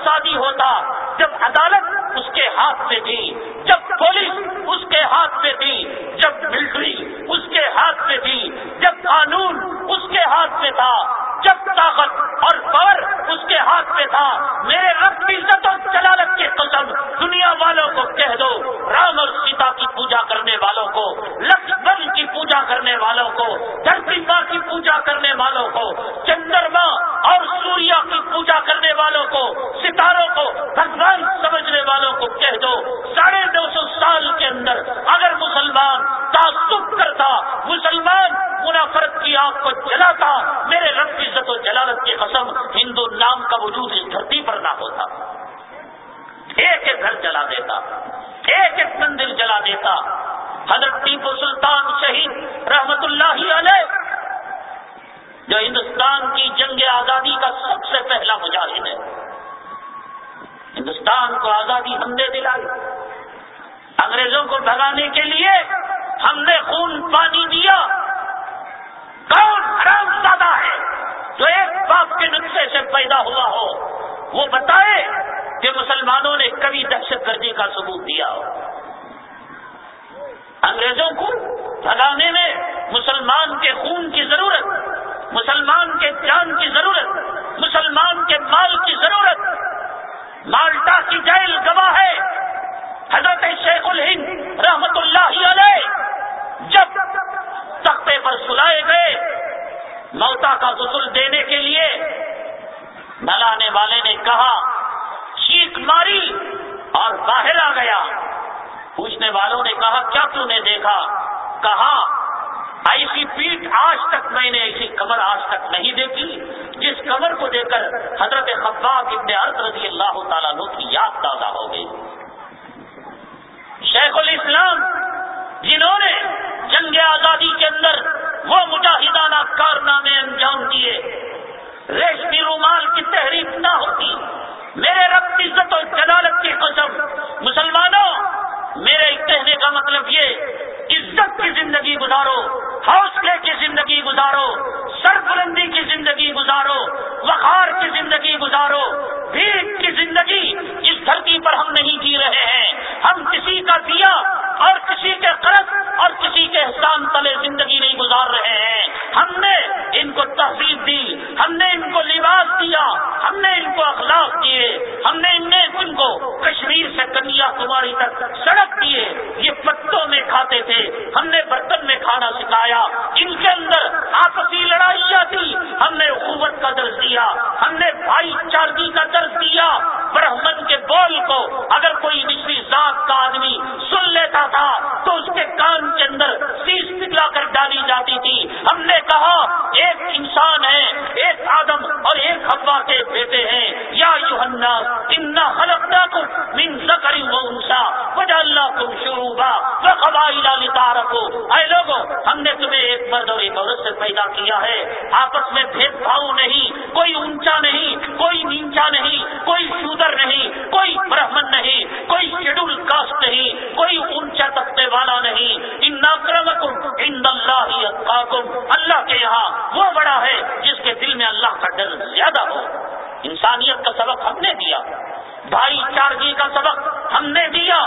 اگر فسادی ہوتا، جب عدالت اس کے ہاتھ میں تھی، جب پولیس اس کے ہاتھ میں تھی، جب ملٹری اس کے ہاتھ میں تھی، جب قانون اس کے ہاتھ میں تھا، جب طاقت اور پور اس کے ہاتھ میں تھا، میرے رب کی عزت و جلالت کے قسم، دنیا والوں کو کہہ دو، رام اور سیتا کی پوجا کرنے والوں کو، لکشمن کی پوجا کرنے والوں کو، دھرتی ماں کی پوجا کرنے والوں کو، چندرما اور سوریا کی پوجا والوں کو، ستاروں کو، بھگوان سمجھنے والوں کو کہہ دو، ساڑھے دو سو سال کے اندر اگر مسلمان تعصب کرتا، مسلمان منافرت کی آگ کو جلاتا، میرے رب کی عزت و جلالت کی قسم ہندو نام کا وجود اس دھرتی پر نہ ہوتا۔ ایک ایک گھر جلا دیتا، ایک ایک مندر جلا دیتا۔ حضرت ٹیپو سلطان شہید رحمت اللہ علیہ جو ہندوستان کی جنگ آزادی کا سب سے پہلا مجاہد ہے۔ ہندوستان کو آزادی ہم نے دلائی۔ انگریزوں کو بھگانے کے لیے ہم نے خون پانی دیا۔ کون حرام زیادہ ہے جو ایک باپ کے نسخے سے پیدا ہوا ہو؟ وہ بتائے کہ مسلمانوں نے کبھی دہشت گردی کا ثبوت دیا ہو۔ انگریزوں کو بھگانے میں مسلمان کے خون کی ضرورت۔ مسلمان کے جان کی ضرورت، مسلمان کے مال کی ضرورت۔ مالٹا کی جیل گواہ ہے۔ حضرت شیخ الہند رحمت اللہ علیہ جب تختے پر سلائے گئے، موتا کا غسل دینے کے لیے نلانے والے نے کہا، چیخ ماری اور باہر آ گیا۔ پوچھنے والوں نے کہا، کیا تم نے دیکھا؟ کہا ایسی پیٹ آج تک میں نے ایسی کمر آج تک نہیں دیکھی، جس کمر کو دیکھ کر حضرت خباب ابن عرض رضی اللہ تعالیٰ کی یاد تازہ ہو گئی۔ شیخ الاسلام جنہوں نے جنگ آزادی کے اندر وہ مجاہدانہ کارنامے انجام دیے، ریشمی رومال کی تحریک نہ ہوتی، میرے رب کی عزت اور جلالت کی قسم۔ مسلمانوں، میرے کہنے کا مطلب یہ، عزت کی زندگی گزارو۔ حوصلے کی زندگی گزارو، سربلندی کی زندگی گزارو، وقار کی زندگی گزارو بھیڑ کی زندگی اس دھرتی پر ہم نہیں جی رہے ہیں۔ ہم کسی کا دیا اور کسی کے قرض اور کسی کے احسان تلے زندگی نہیں گزار رہے ہیں۔ ہم نے ان کو تہذیب دی، ہم نے ان کو لباس دیا، ہم نے ان کو اخلاق دیے، ہم نے ان ان کو کشمیر سے کنیا کماری تک سڑک دیے۔ یہ پتوں میں کھاتے تھے، ہم نے برتن میں کھانا سکھایا۔ ان کے اندر آپسی لڑائیاں تھی ہم نے حکومت کا درج دیا، ہم نے بھائی چارگی کا درج دیا۔ برہمن کے بول کو اگر کوئی نچلی ذات کا آدمی سن لیتا تھا، تو اس کے کان کے اندر سیس پگلا کر ڈالی جاتی تھی۔ ہم نے کہا، ایک انسان ہے، ایک آدم اور ایک ہوا کے بیٹے ہیں۔ یا یو اتنا حلق نہ من زکری وہ انسا وجہ اللہ تم شروع وہ قبائل رکھو اے لوگوں ہم نے تمہیں ایک مرد اور ایک عورت سے پیدا کیا ہے۔ آپس میں بھید بھاؤ نہیں، کوئی اونچا نہیں، کوئی نیچا نہیں، کوئی شودر نہیں، کوئی برہمن نہیں، کوئی شیڈول کاسٹ نہیں، کوئی اونچا تختے والا نہیں۔ ان ان اللہ اللہ کے یہاں وہ بڑا ہے جس کے دل میں اللہ کا ڈر زیادہ ہو۔ انسانیت کا سبق ہم نے دیا۔ بھائی چارگی کا سبق ہم نے دیا۔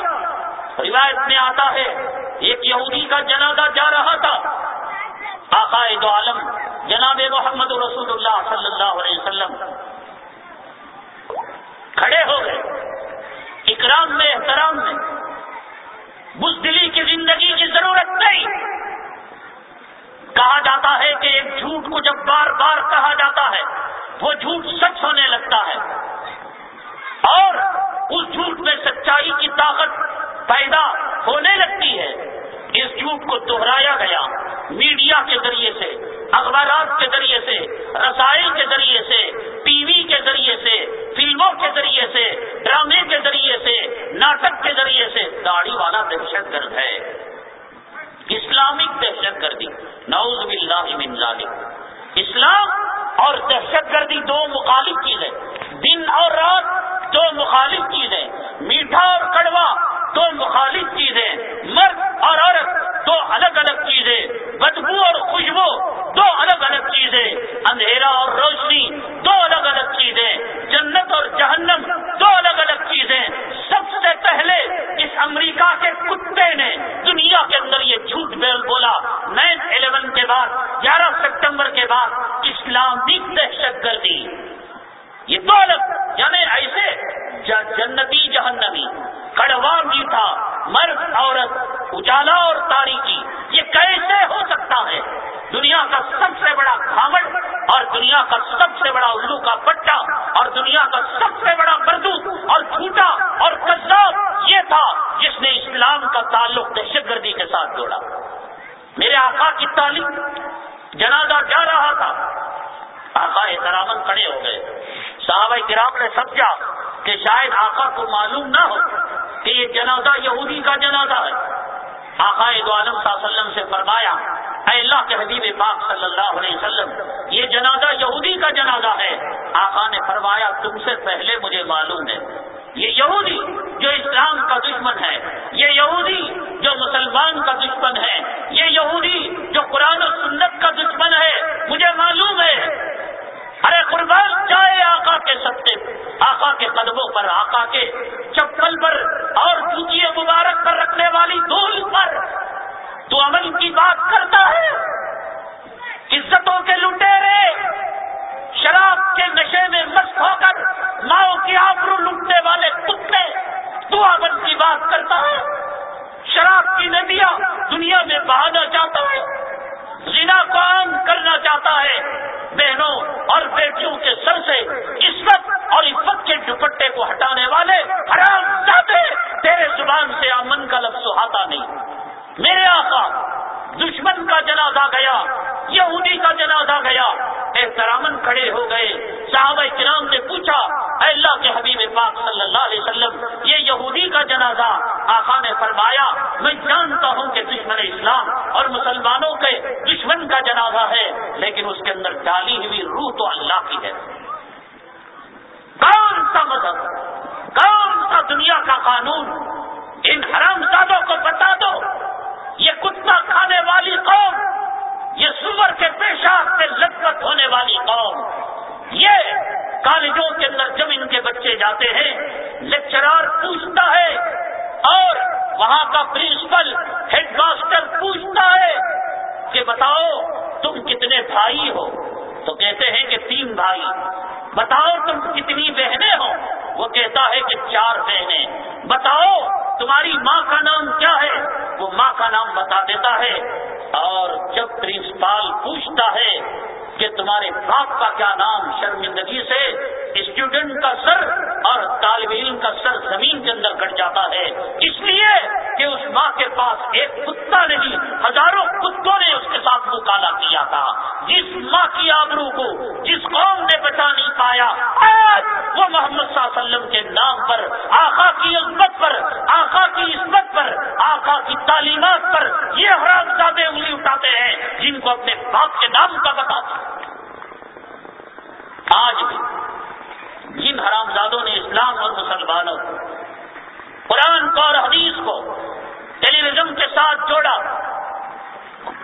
روایت میں آتا ہے، ایک یہودی کا جنازہ جا رہا تھا۔ آقائد عالم، جناب محمد رسول اللہ صلی اللہ علیہ وسلم کھڑے ہو گئے۔ اکرام میں، احترام میں۔ بزدلی کی زندگی کی ضرورت نہیں۔ کہا جاتا ہے کہ ایک جھوٹ کو جب بار بار کہا جاتا ہے، وہ جھوٹ سچ ہونے لگتا ہے۔ اور اس جھوٹ میں سچائی کی طاقت پیدا ہونے لگتی ہے۔ اس جھوٹ کو دوہرایا گیا۔ میڈیا کے ذریعے سے، اخبارات کے ذریعے سے، رسائل کے ذریعے سے، ٹی وی کے ذریعے سے، فلموں کے ذریعے سے، ڈرامے کے ذریعے سے، ناٹک کے ذریعے سے داڑھی والا دہشت گرد ہے۔ اسلامک دہشت گردی۔ نعوذ باللہ من ذالک۔ اسلام اور دہشت گردی دو مخالف چیزیں دن اور رات دو مخالف چیزیں میٹھا اور کڑوا دو مخالف چیزیں مرد اور عورت دو الگ الگ چیزیں، بدبو اور خوشبو، دو الگ الگ چیزیں، اندھیرا اور روشنی، دو الگ الگ چیزیں، جنت اور جہنم، دو الگ الگ چیزیں۔ سب سے پہلے اس امریکہ کے کتے نے دنیا کے اندر یہ جھوٹ بیل بولا۔ نائن الیون کے بعد، گیارہ سپٹمبر کے بعد اسلامک دہشت گردی۔ یہ دو الگ یعنی ایسے جنتی جہنمی کڑوا میٹھا مرد، عورت، اجالا اور تاریخی یہ کیسے ہو سکتا ہے؟ دنیا کا سب سے بڑا کھامڑ اور دنیا کا سب سے بڑا الو کا پٹا اور دنیا کا سب سے بڑا مردو اور جھوٹا اور کذاب یہ تھا جس نے اسلام کا تعلق دہشت گردی کے ساتھ جوڑا۔ میرے آقا کی تعلیم جنازہ جا رہا تھا۔ آقا احترامن کھڑے ہو گئے۔ صحابہ کرام نے سمجھا کہ شاید آقا کو معلوم نہ ہو کہ یہ جنازہ یہودی کا جنازہ ہے۔ آقا دو عالم صلی اللہ علیہ وسلم سے فرمایا، اے اللہ کے حبیب پاک صلی اللہ علیہ وسلم، یہ جنازہ یہودی کا جنازہ ہے۔ آقا نے فرمایا، تم سے پہلے مجھے معلوم ہے۔ یہ یہودی جو اسلام کا دشمن ہے، یہ یہودی جو مسلمان کا دشمن ہے، یہ یہودی جو قرآن و سنت کا دشمن ہے، مجھے معلوم ہے۔ ارے قربان، جائے آقا کے سطح، آقا کے قدموں پر، آقا کے چپل پر اور جوتی مبارک پر رکھنے والی دول پر۔ تو عمل کی بات کرتا ہے، عزتوں کے لٹیرے۔ شراب کے نشے میں مست ہو کر ماؤ کی آبرو لوٹنے والے کتے تو عمل کی بات کرتا ہے۔ شراب کی ندیاں دنیا میں بہانا چاہتا ہے۔ زنا کام کرنا چاہتا ہے۔ بہنوں اور بیٹیوں کے سر سے عزت اور عزت کے دوپٹے کو ہٹانے والے حرام چاہتے تیرے زبان سے امن کا لفظ آتا نہیں۔ میرے آقا، دشمن کا جنازہ گیا، یہودی کا جنازہ گیا۔ احترامن کھڑے ہو گئے۔ صحابہ کرام نے پوچھا، اے اللہ کے حبیب پاک صلی اللہ علیہ وسلم، یہ یہودی کا جنازہ؟ آقا نے فرمایا، میں جانتا ہوں کہ دشمن اسلام اور مسلمانوں کے دشمن کا جنازہ ہے، لیکن اس کے اندر ڈالی ہوئی روح تو اللہ کی ہے۔ کون سا مذہب؟ کون سا دنیا کا قانون؟ ان حرام زادوں کو بتا دو، یہ کتا کھانے والی قوم یہ سور کے پیشاب سے لذت ہونے والی قوم. یہ کالجوں کے اندر جب ان کے بچے جاتے ہیں لیکچرار پوچھتا ہے، اور وہاں کا پرنسپل ہیڈ ماسٹر پوچھتا ہے کہ بتاؤ تم کتنے بھائی ہو؟ تو کہتے ہیں کہ تین بھائی۔ بتاؤ تم کتنی بہنیں ہو؟ وہ کہتا ہے کہ چار بہنیں۔ بتاؤ تمہاری ماں کا نام کیا ہے؟ وہ ماں کا نام بتا دیتا ہے اور جب پرنسپال پوچھتا ہے کہ تمہارے باپ کا کیا نام شرمندگی سے اسٹوڈنٹ کا سر اور طالب علم کا سر زمین کے اندر کٹ جاتا ہے۔ اس لیے کہ اس ماں کے پاس ایک کتا نہیں، ہزاروں کتوں نے اس کے ساتھ مکالا کیا تھا۔ جس ماں کی آبرو کو، جس قوم نے بچا نہیں پایا، آج وہ محمد صلی اللہ علیہ وسلم کے نام پر، آقا کی عزت پر، آقا کی عزت پر، آقا کی تعلیمات پر یہ حرام زیادہ انگلی اٹھاتے ہیں، جن کو اپنے باپ کے نام کا بتاتے آج بھی جن حرامزادوں نے اسلام اور مسلمانوں قرآن کو اور حدیث کو ٹیلی ویژن کے ساتھ جوڑا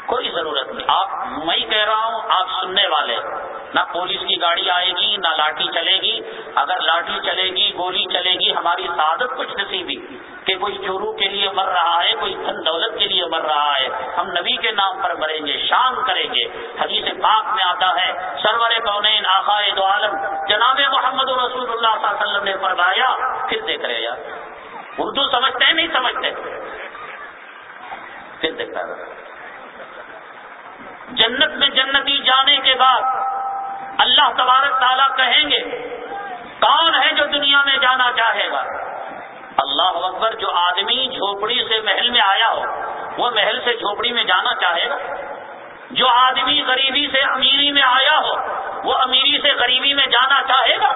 کوئی ضرورت نہیں۔ آپ میں کہہ رہا ہوں، آپ سننے والے۔ نہ پولیس کی گاڑی آئے گی، نہ لاٹھی چلے گی۔ اگر لاٹھی چلے گی، گولی چلے گی، ہماری سعادت کچھ نصیبی کہ کوئی چورو کے لیے مر رہا ہے، کوئی دھن دولت کے لیے مر رہا ہے۔ ہم نبی کے نام پر مریں گے، شان کریں گے۔ حدیث پاک میں آتا ہے، سرور کونین آخائے دو عالم، جناب محمد رسول اللہ صلی اللہ علیہ وسلم نے فرمایا، پھر دیکھ رہے یار۔ اردو سمجھتے ہیں، نہیں سمجھتے؟ پھر دیکھ رہے جنت میں جنتی جانے کے بعد اللہ تبارک تعالیٰ کہیں گے، کون ہے جو دنیا میں جانا چاہے گا؟ اللہ اکبر، جو آدمی جھوپڑی سے محل میں آیا ہو، وہ محل سے جھوپڑی میں جانا چاہے گا؟ جو آدمی غریبی سے امیر میں آیا ہو وہ امیری سے غریبی میں جانا چاہے گا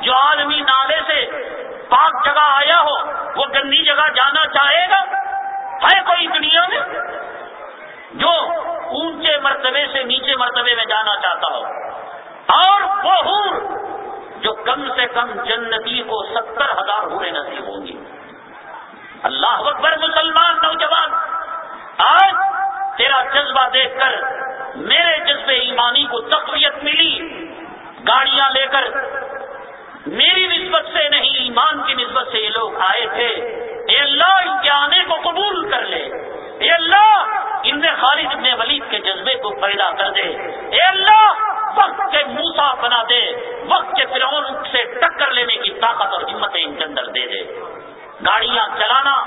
جو آدمی نالے سے پاک جگہ آیا ہو وہ گندی جگہ جانا چاہے گا ہے کوئی دنیا میں جو اونچے مرتبے سے نیچے مرتبے میں جانا چاہتا ہو اور وہ حور جو کم سے کم جنتی کو ستر ہزار ہوئے نصیب ہوں گی اللہ اکبر مسلمان نوجوان، آج تیرا جذبہ دیکھ کر میرے جذبے ایمانی کو تقویت ملی۔ گاڑیاں لے کر میری نسبت سے نہیں، ایمان کی نسبت سے یہ لوگ آئے تھے۔ اے اللہ، ان کے آنے کو قبول کر لے۔ اے اللہ، ان میں خالد ابن ولید کے جذبے کو پیدا کر دے۔ اے اللہ وقت کے موسا بنا دے، وقت کے فرعون سے ٹکر لینے کی طاقت اور ہمت ان کے اندر دے دے۔ گاڑیاں چلانا،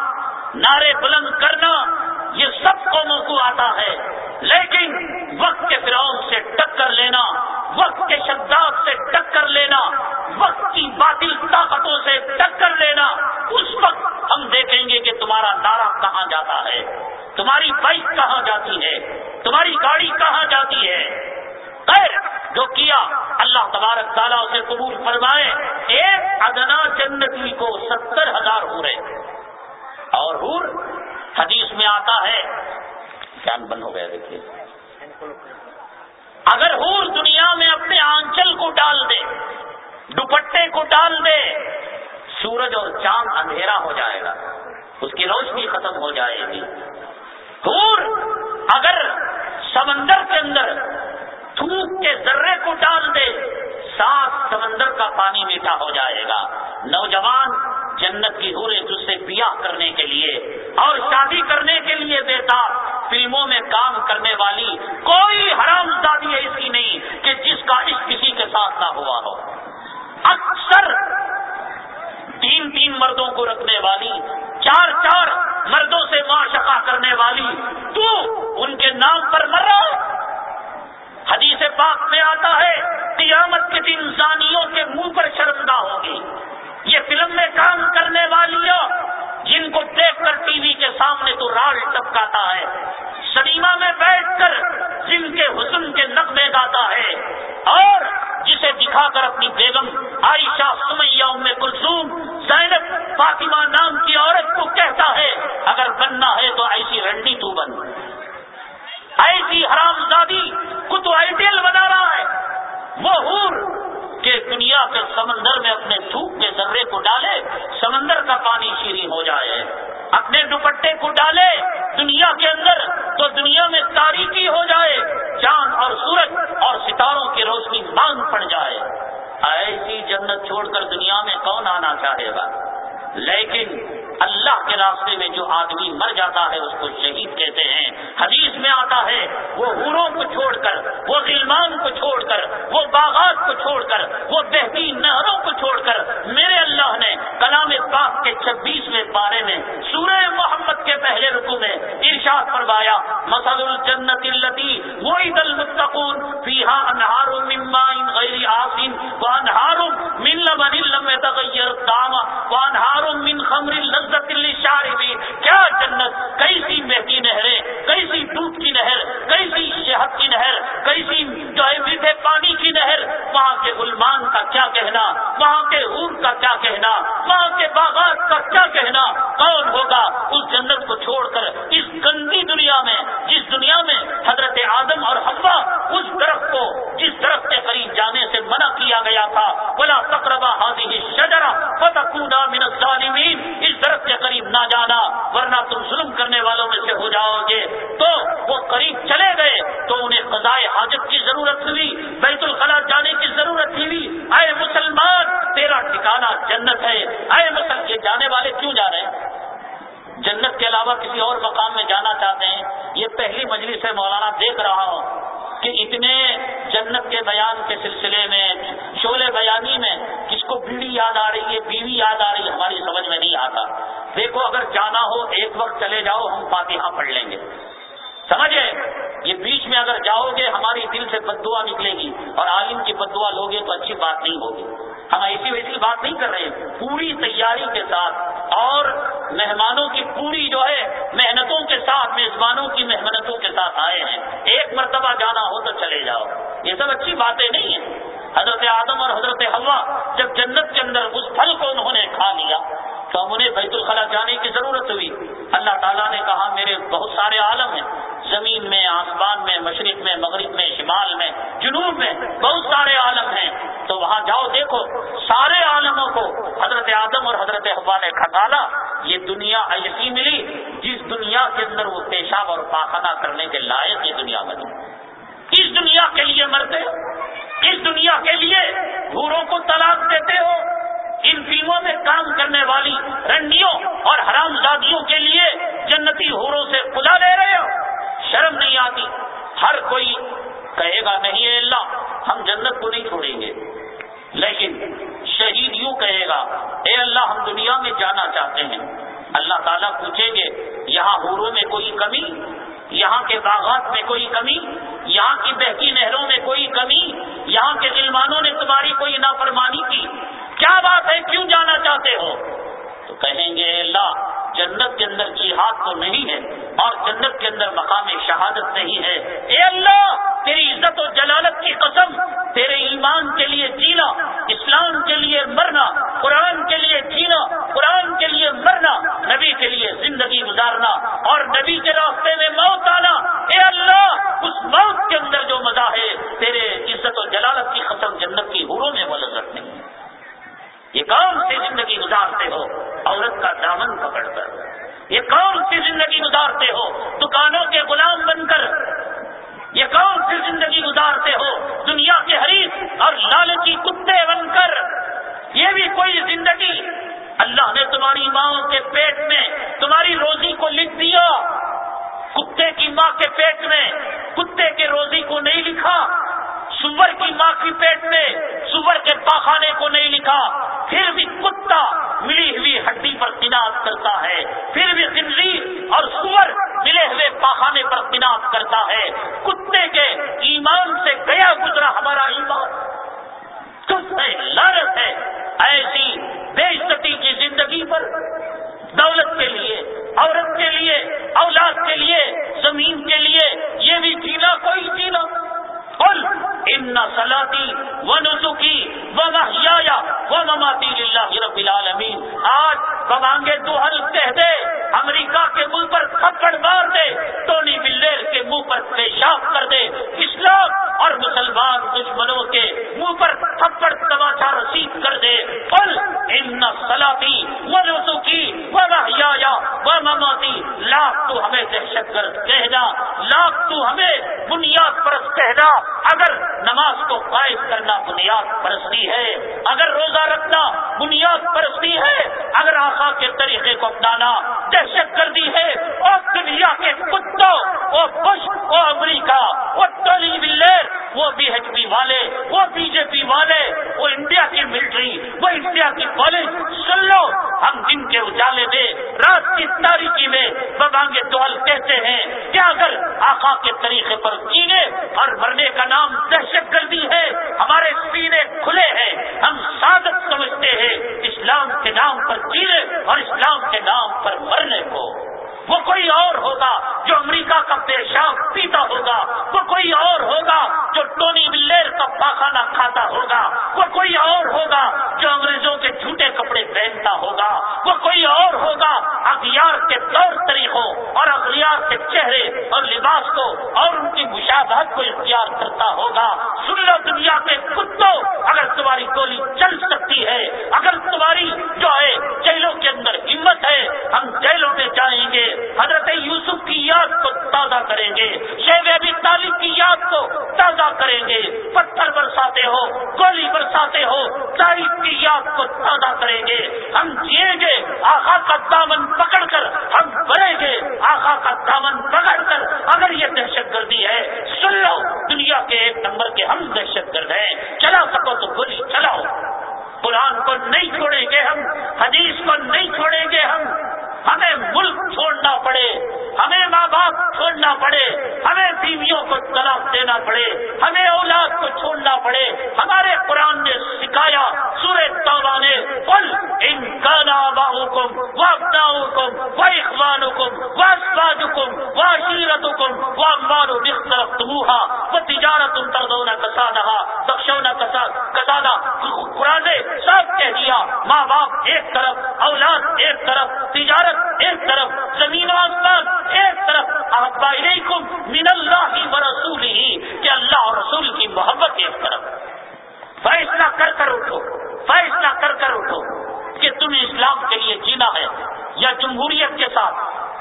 نعرے بلند کرنا، یہ سب قوموں کو آتا ہے۔ لیکن وقت کے فرعون سے ٹکر لینا، وقت کے شداد سے ٹکر لینا، وقت کی باطل طاقتوں سے ٹکر لینا، اس وقت ہم دیکھیں گے کہ تمہارا نعرہ کہاں جاتا ہے؟ تمہاری بائک کہاں جاتی ہے؟ تمہاری گاڑی کہاں جاتی ہے؟ خیر جو کیا، اللہ تبارک تعالیٰ اسے قبول فرمائے، ایک ادنا جنتی کو ستر ہزار ہو رہے اور ہور حدیث میں آتا ہے، کیا بند ہو گیا دیکھیے۔ اگر ہور دنیا میں اپنے آنچل کو ڈال دے، دوپٹے کو ڈال دے، سورج اور چاند اندھیرا ہو جائے گا، اس کی روشنی ختم ہو جائے گی۔ ہور اگر سمندر کے اندر تھوک کے ذرے کو ڈال دے، سات سمندر کا پانی میٹھا ہو جائے گا۔ نوجوان جنت کی ہورے جس سے بیاہ کرنے کے لیے اور شادی کرنے کے لیے دیتا، فلموں میں کام کرنے والی کوئی حرام دادی ایسی نہیں کہ جس کا اس کسی کے ساتھ نہ ہوا ہو۔ اکثر تین تین مردوں کو رکھنے والی، چار چار مردوں سے معاشقہ کرنے والی تو ان کے نام پر مر رہا حدیث پاک میں آتا ہے، قیامت کے دن زانیوں کے منہ پر شرمدہ ہوگی۔ یہ فلم میں کام کرنے والی جن کو دیکھ کر ٹی وی کے سامنے تو رال ٹپکاتا ہے، سنیما میں بیٹھ کر جن کے حسن کے نقمے گاتا ہے اور جسے دکھا کر اپنی بیگم عائشہ سمیہ ام کلثوم زینب فاطمہ نام کی عورت کو کہتا ہے اگر بننا ہے تو ایسی رنڈی تو بن ایسی حرام زادی کو تو آئیڈیل بنا رہا ہے وہ حور کہ دنیا کے سمندر میں اپنے تھوک کے ذرے کو ڈالے سمندر کا پانی شیری ہو جائے اپنے دوپٹے کو ڈالے دنیا کے اندر تو دنیا میں تاریخی ہو جائے چاند اور سورج اور ستاروں کی روشنی مانگ پڑ جائے ایسی جنت چھوڑ کر دنیا میں کون آنا چاہے گا؟ لیکن اللہ کے راستے میں جو آدمی مر جاتا ہے، اس کو شہید کہتے ہیں۔ حدیث میں آتا ہے، وہ ہوروں کو چھوڑ کر، وہ غلمان کو چھوڑ کر، وہ باغات کو چھوڑ کر، وہ بہترین نہروں کو چھوڑ کر، میرے اللہ نے کلام پاک کے چھبیسویں پارے میں سورہ محمد پہلے رکو میں ارشاد فرمایا مسد الجنت التی وعید المتقون فیحا انہار مما غیر آسین وانہار من لبن کا کیا کہنا؟ وہاں کے باغات کا کیا کہنا؟ کون ہوگا؟ اس جنت کو چھوڑ کر اس گندی دنیا میں جس دنیا میں حضرت آدم اور حوا اس درخت کو جس درخت کے قریب جانے سے منع کیا گیا تھا بلا تقربا حاضی شجرا فتکونا من الظالمین اس درخت کے قریب نہ جانا ورنہ تم ظلم کرنے والوں میں سے ہو جاؤ گے تو وہ قریب چلے گئے تو انہیں قضائے حاجت کی ضرورت ہوئی بیت الخلا جانے کی ضرورت ہوئی اے مسلمان تیرا ٹھکانا جنت ہے اے مسلم یہ جانے والے کیوں جا رہے ہیں جنت کے علاوہ کسی اور مقام میں جانا چاہتے ہیں یہ پہلی مجلس ہے مولانا دیکھ رہا ہوں کہ اتنے جنت کے بیان کے سلسلے میں شعلے بیانی میں کس کو بیڑی یاد آ رہی ہے بیوی یاد آ رہی ہے ہماری سمجھ میں نہیں آتا دیکھو اگر جانا ہو ایک وقت چلے جاؤ ہم فاتحہ پڑھ لیں گے سمجھے یہ بیچ میں اگر جاؤ گے ہماری دل سے بد دعا نکلے گی اور عالم کی بد دعا لوگے تو اچھی بات نہیں ہوگی ہم ایسی ویسی بات نہیں کر رہے پوری تیاری کے ساتھ اور مہمانوں کی پوری جو ہے محنتوں کے ساتھ میزبانوں کی محنتوں کے ساتھ آئے ہیں ایک مرتبہ جانا ہو تو چلے جاؤ یہ سب اچھی باتیں نہیں ہیں حضرت آدم اور حضرت ہوا جب جنت کے اندر اس پھل کو انہوں نے کھا لیا تو ہم انہیں بیت الخلا جانے کی ضرورت ہوئی۔ اللہ تعالیٰ نے کہا، میرے بہت سارے عالم ہیں، زمین میں، آسمان میں، مشرق میں، مغرب میں، شمال میں، جنوب میں بہت سارے عالم ہیں۔ تو وہاں جاؤ، دیکھو، سارے عالموں کو حضرت آدم اور حضرت حبا نے کھٹالا۔ یہ دنیا ایسی ملی جس دنیا کے اندر وہ پیشاب اور پاخانہ کرنے کے لائق یہ دنیا بنی۔ اس دنیا کے لیے مرتے اس دنیا کے لیے گھوروں کو طلاق دیتے ہو ان فلموں میں کام کرنے والی رنڈیوں اور حرام زادیوں کے لیے جنتی ہوروں سے خدا لے رہے ہو۔ شرم نہیں آتی۔ ہر کوئی کہے گا نہیں اے اللہ، ہم جنت کو نہیں چھوڑیں گے۔ لیکن شہید یوں کہے گا، اے اللہ، ہم دنیا میں جانا چاہتے ہیں۔ اللہ تعالیٰ پوچھیں گے، یہاں ہوروں میں کوئی کمی؟ یہاں کے باغات میں کوئی کمی؟ یہاں کی بہتی نہروں میں کوئی کمی؟ یہاں کے ظلمانوں نے تمہاری کوئی نافرمانی کی؟ کیا بات ہے؟ کیوں جانا چاہتے ہو؟ تو کہیں گے اللہ جنت کے اندر جہاد تو نہیں ہے اور جنت کے اندر مقام شہادت نہیں ہے۔ اے اللہ، تیری عزت و جلالت کی قسم، تیرے ایمان کے لیے جینا، اسلام کے لیے مرنا، قرآن کے لیے جینا، قرآن کے لیے مرنا، نبی کے لیے زندگی گزارنا اور نبی کے راستے میں موت آنا۔ اے اللہ، اس موت کے اندر جو مزہ ہے، تیرے عزت و جلالت کی قسم جنت کی حوروں میں وہ لذت نہیں ہے۔ یہ کون سی زندگی گزارتے ہو؟ عورت کا دامن پکڑ کر۔ یہ کون سی زندگی گزارتے ہو؟ دکانوں کے غلام بن کر۔ یہ کون سی زندگی گزارتے ہو؟ دنیا کے حریف اور لالچی کتے بن کر۔ یہ بھی کوئی زندگی۔ اللہ نے تمہاری ماؤں کے پیٹ میں تمہاری روزی کو لکھ دیا۔ کتے کی ماں کے پیٹ میں کتے کے روزی کو نہیں لکھا، سور کی ماں کی پیٹ میں سور کے پاخانے کو نہیں لکھا، پھر بھی کتا ملی ہوئی ہڈی پر تناط کرتا ہے، پھر بھی زندگی اور سور ملے ہوئے پاخانے پر تناط کرتا ہے۔ کتے کے ایمان سے گیا گزرا ہمارا ایمان۔ ہے ہے۔ ایسی بے عزتی کی زندگی پر دولت کے لیے، عورت کے لیے، اولاد کے لیے، زمین کے لیے، یہ بھی جینا کوئی جینا ان سلاتی و نسخی و محیا و مماتی اللہ رب العالمین۔ آج ببانگے تو حل کہہ دے، امریکہ کے منہ پر تھپڑ مار۔ دہشت گرد، کہنا، لاکھ تو ہمیں بنیاد پرست کہنا، اگر نماز کو قائم کرنا بنیاد پرستی ہے، اگر روزہ رکھنا بنیاد پرستی ہے، اگر آقا کے طریقے کو اپنانا دہشت گردی ہے، اور دنیا کے کتوں وہ خوش وہ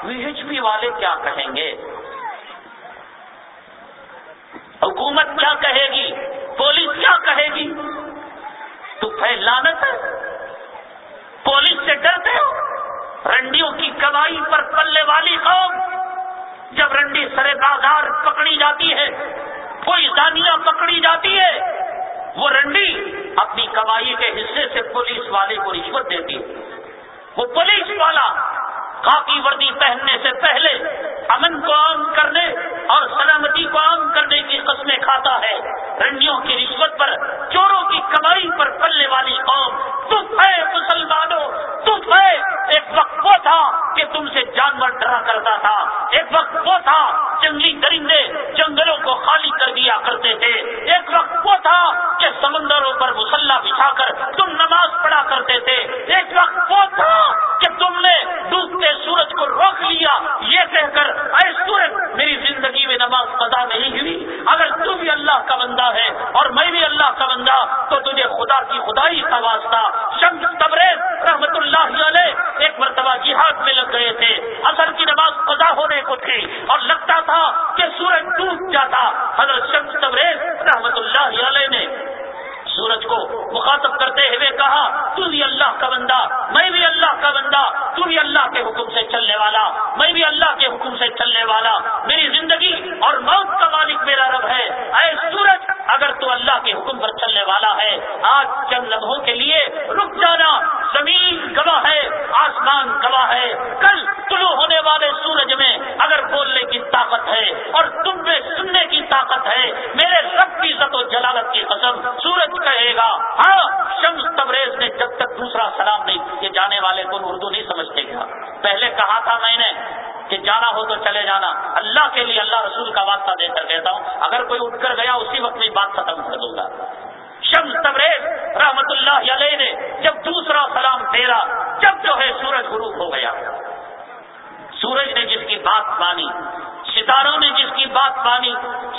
وی ایچ پی والے کیا کہیں گے؟ حکومت کیا کہے گی؟ پولیس کیا کہے گی؟ تو لانت ہے؟ پولیس سے ڈرتے ہو؟ رنڈیوں کی کمائی پر پلنے والی قوم جب رنڈی سرے بازار پکڑی جاتی ہے، کوئی دانیاں پکڑی جاتی ہے، وہ رنڈی اپنی کمائی کے حصے سے پولیس والے کو رشوت دیتی وہ پولیس والا خاکی وردی پہننے سے پہلے امن کو عام کرنے اور سلامتی کو عام کرنے کی قسمیں کھاتا ہے۔ رنڈیوں کی رشوت پر، چوروں کی کمائی پر پلنے والی قوم، تم ہے مسلمانوں، تم ہے۔ ایک وقت وہ تھا کہ تم سے جانور ڈرا کرتا تھا۔ ایک وقت وہ تھا، جنگلی درندے جنگلوں کو خالی کر دیا کرتے تھے۔ ایک وقت وہ تھا کہ سمندروں پر مسلح بچھا کر تم نماز پڑھا کرتے تھے۔ ایک وقت وہ تھا کہ تم نے ڈوبتے سورج کو روک لیا۔ یہ کہہ کر اے سورج، میری زندگی میں نماز قضا نہیں ہوئی۔ اگر تو بھی اللہ کا بندہ ہے اور میں بھی اللہ کا بندہ، تو تجھے خدا کی خدائی کا واسطہ۔ شمس تبریز رحمت اللہ علیہ ایک مرتبہ جہاد میں لگ گئے تھے۔ اصل کی نماز قضا ہونے کو تھی اور لگتا تھا کہ سورج ڈوب جاتا۔ حضرت شمس تبریز رحمت اللہ علیہ نے سورج کو مخاطب کرتے ہوئے کہا، تو بھی اللہ کا بندہ، میں بھی اللہ کا بندہ، تو بھی اللہ کے حکم سے چلنے والا، میں بھی اللہ کے حکم سے چلنے والا، میری زندگی اور موت کا مالک میرا رب ہے۔ اے سورج، اگر تو اللہ کے حکم پر چلنے والا ہے، آج چند لمحوں کے لیے رک جانا۔ زمین گواہ ہے، آسمان گواہ ہے۔ کل طلوع ہونے والے سورج میں اگر بولنے کی طاقت ہے اور تم میں سننے کی طاقت ہے، میرے رب کی عزت و جلالت کی قسم، سورج کہے گا۔ ہاں شمس تبریز نے جب تک دوسرا سلام نہیں یہ جانے والے کو اردو نہیں سمجھتے کیا پہلے کہا تھا میں نے کہ جانا ہو تو چلے جانا۔ اللہ کے لیے اللہ رسول کا واسطہ دے کر کہتا ہوں، اگر کوئی اٹھ کر گیا، اسی وقت میں بات ختم کر دوں گا۔ شمس تبریز رحمت اللہ علیہ نے جب دوسرا سلام پھیرا، جب جو ہے سورج غروب ہو گیا۔ سورج نے جس کی بات مانی ستاروں نے جس کی بات مانی،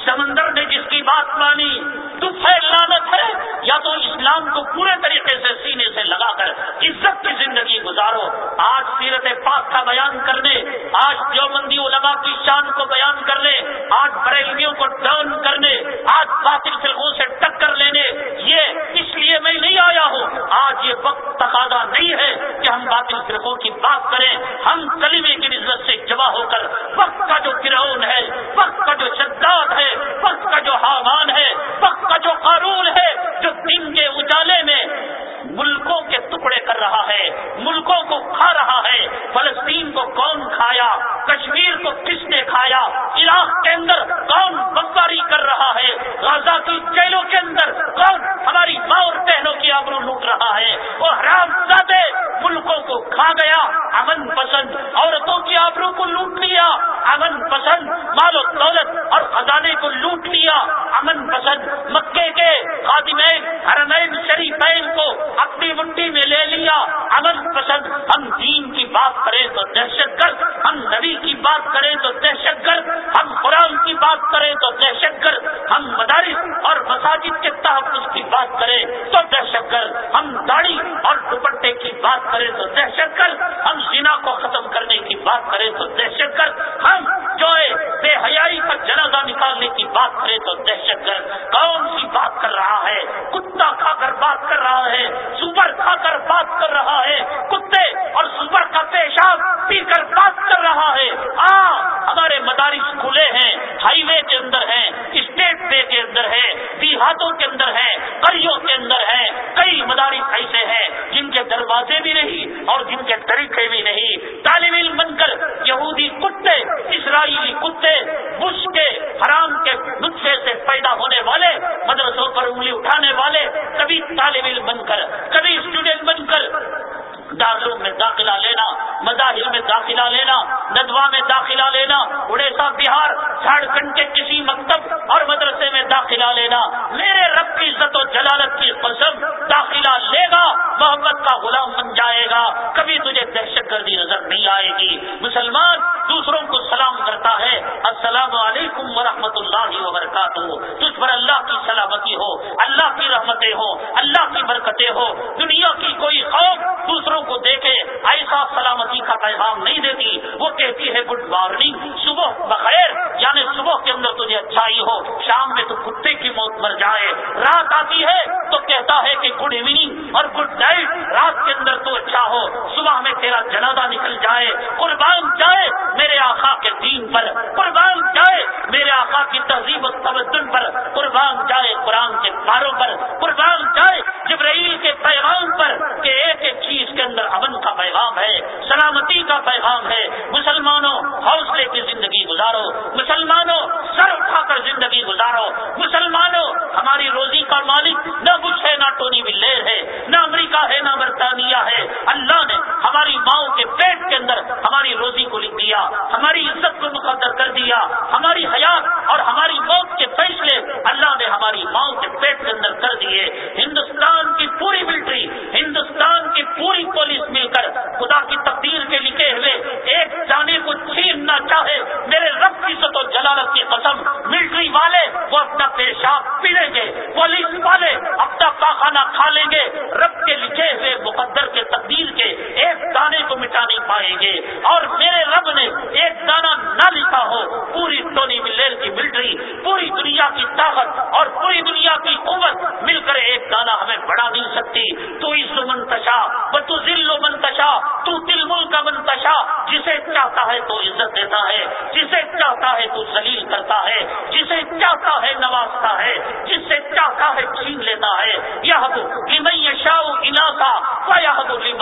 سمندر نے جس کی بات مانی، تو لانت ہے، یا تو اسلام کو پورے طریقے سے سینے سے لگا کر عزت کی زندگی گزارو۔ آج سیرت پاک کا بیان کرنے آج دیوبندی علماء کی شان کو بیان کرنے آج بریلویوں کو ڈاؤن کرنے آج باطل فلموں سے ٹکر لینے، یہ لیے میں نہیں آیا ہوں۔ آج یہ وقت تقاضا نہیں ہے کہ ہم باطل فرقوں کی بات کریں۔ ہم کلیمے کی نسبت سے جمع ہو کر وقت کا جو فرعون ہے، وقت کا جو شداد ہے، وقت کا جو حامان ہے، وقت کا جو قانون ہے، جو دن کے اجالے میں ملکوں کے ٹکڑے کر رہا ہے، ملکوں کو کھا رہا ہے۔ فلسطین کو کون کھایا؟ کشمیر کو کس نے کھایا؟ عراق کے اندر کون بمباری کر رہا ہے؟ غزہ کی جیلوں کے اندر کون ہماری ماں اور بہنوں کی آبرو لوٹ دوسروں ایسا سلامتی کا پیغام نہیں دیتی، وہ کہتی ہے گڈ مارننگ، صبح بخیر یعنی صبح کے اندر تجھے اچھائی ہو، شام میں تو کتے کی موت مر جائے۔ رات آتی ہے تو کہتا ہے کہ گڈ ایوننگ اور گڈ نائٹ رات کے اندر تو اچھا ہو، صبح میں تیرا جنازہ نکل جائے، قربان جائے میرے آقا کے دین پر، قربان جائے میرے آقا کی تہذیب و تمدن پر، قربان جائے قرآن کے پاروں پر، قربان جائے جبرائیل کے پیغام پر کہ ایک ایک چیز کے اندر امن کا پیغام ہے، سلامتی کا پیغام ہے۔ مسلمانوں، حوصلے کی زندگی گزارو۔ مسلمانوں، سر اٹھا کر زندگی گزارو۔ مسلمانوں، ہماری روزی کا مالک نہ بش ہے، نہ ٹونی بلیر ہے، نہ امریکہ ہے، نہ برطانیہ ہے۔ اللہ نے ہماری ماؤں کے پیٹ کے اندر ہماری روزی کو لکھ دیا، ہماری عزت کو مقدر کر دیا۔ ہماری حیات اور ہماری موت کے فیصلے اللہ نے ہماری ماؤں کے پیٹ کے اندر کر دیے۔ ہندوستان کی پوری ملٹری، ہندوستان کی پوری پولیس مل کر خدا کی تقدیر ہوئے ایک جانے کو چھیننا چاہے، میرے رب کی سطح جلالت کی قسم، ملٹری والے وہ اپنا پیشاب پیلیں گے پولیس والے اپنا پاخانہ کھا لیں گے، رب کے لکھے ہوئے مقدر کے تقدیر کے ایک دانے کو مٹا نہیں پائیں گے۔ اور میرے رب نے ایک دانہ نہ لکھا ہو، پوری ٹونی ملیر کی ملٹری، پوری دنیا کی طاقت اور پوری دنیا کی قوت مل کر ایک دانہ ہمیں بڑھا نہیں سکتی۔ تو اس منتشا تو ذل و منتشا تو دل ملک کا منتشا جسے چاہتا ہے تو عزت دیتا ہے، جسے چاہتا ہے تو ذلیل کرتا ہے، جسے چاہتا ہے نوازتا ہے جس سے چاہتا ہے چھین لیتا ہے۔ یہ یشاؤ علاقہ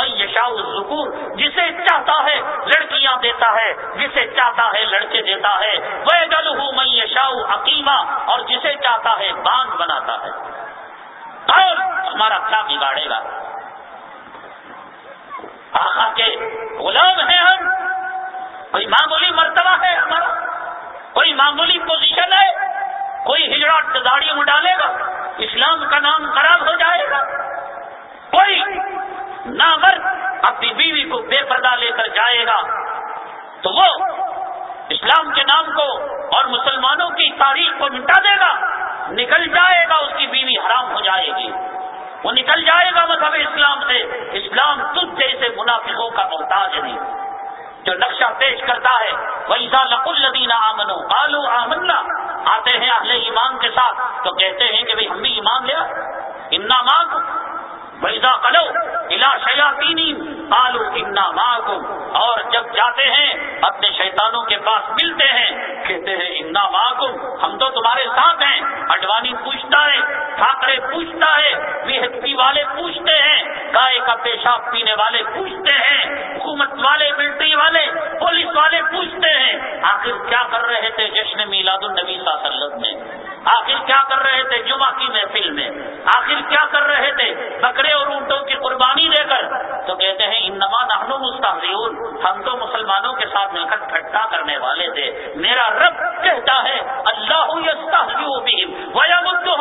یشاؤ ذکور جسے چاہتا ہے لڑکیاں دیتا ہے، جسے چاہتا ہے لڑکے دیتا ہے۔ وہ گل ہوں میں یشاؤ حکیمہ اور جسے چاہتا ہے باندھ بناتا ہے۔ اور ہمارا کیا بگاڑے گا۔ آقا کے غلام ہیں ہم۔ کوئی معمولی مرتبہ ہے ہمارا؟ کوئی معمولی پوزیشن ہے؟ کوئی ہجڑا داڑیوں میں ڈالے گا؟ اسلام کا نام خراب ہو جائے گا؟ کوئی نامرد اپنی بیوی کو بے پردہ لے کر جائے گا؟ تو وہ اسلام کے نام کو اور مسلمانوں کی تاریخ کو مٹا دے گا، نکل جائے گا، اس کی بیوی حرام ہو جائے گی۔ وہ نکل جائے گا مذہب اسلام سے۔ اسلام تجھ جیسے منافقوں کا محتاج نہیں۔ جو نقشہ پیش کرتا ہے ویسا لق الدین آمنو آلو آمنا۔ آتے ہیں اہل ایمان کے ساتھ، تو کہتے ہیں کہ ہم بھی ایمان لیا انا مانگ ویزا کلو الا شیا تین انا ماں اور جب جاتے ہیں، اپنے شیطانوں کے پاس ملتے ہیں، کہتے ہیں انا ماں ہم تو تمہارے ساتھ ہیں۔ اڈوانی پوچھتا ہے ٹھاکرے پوچھتا ہے وی والے پوچھتے ہیں، گائے کا پیشاب پینے والے پوچھتے ہیں، حکومت والے، ملٹری والے، پولیس والے پوچھتے ہیں، آخر کیا کر رہے تھے جشن میلاد النبی صلی اللہ علیہ وسلم میں؟ آخر کیا کر رہے تھے جمعہ کی محفل میں؟ آخر کیا کر رہے تھے؟ بکرے اور اونٹوں کی قربانی دے کر؟ تو کہتے انما نحنو نما ہم تو مسلمانوں کے ساتھ مل کر ٹھٹا کرنے والے تھے۔ میرا رب کہتا ہے، اللہ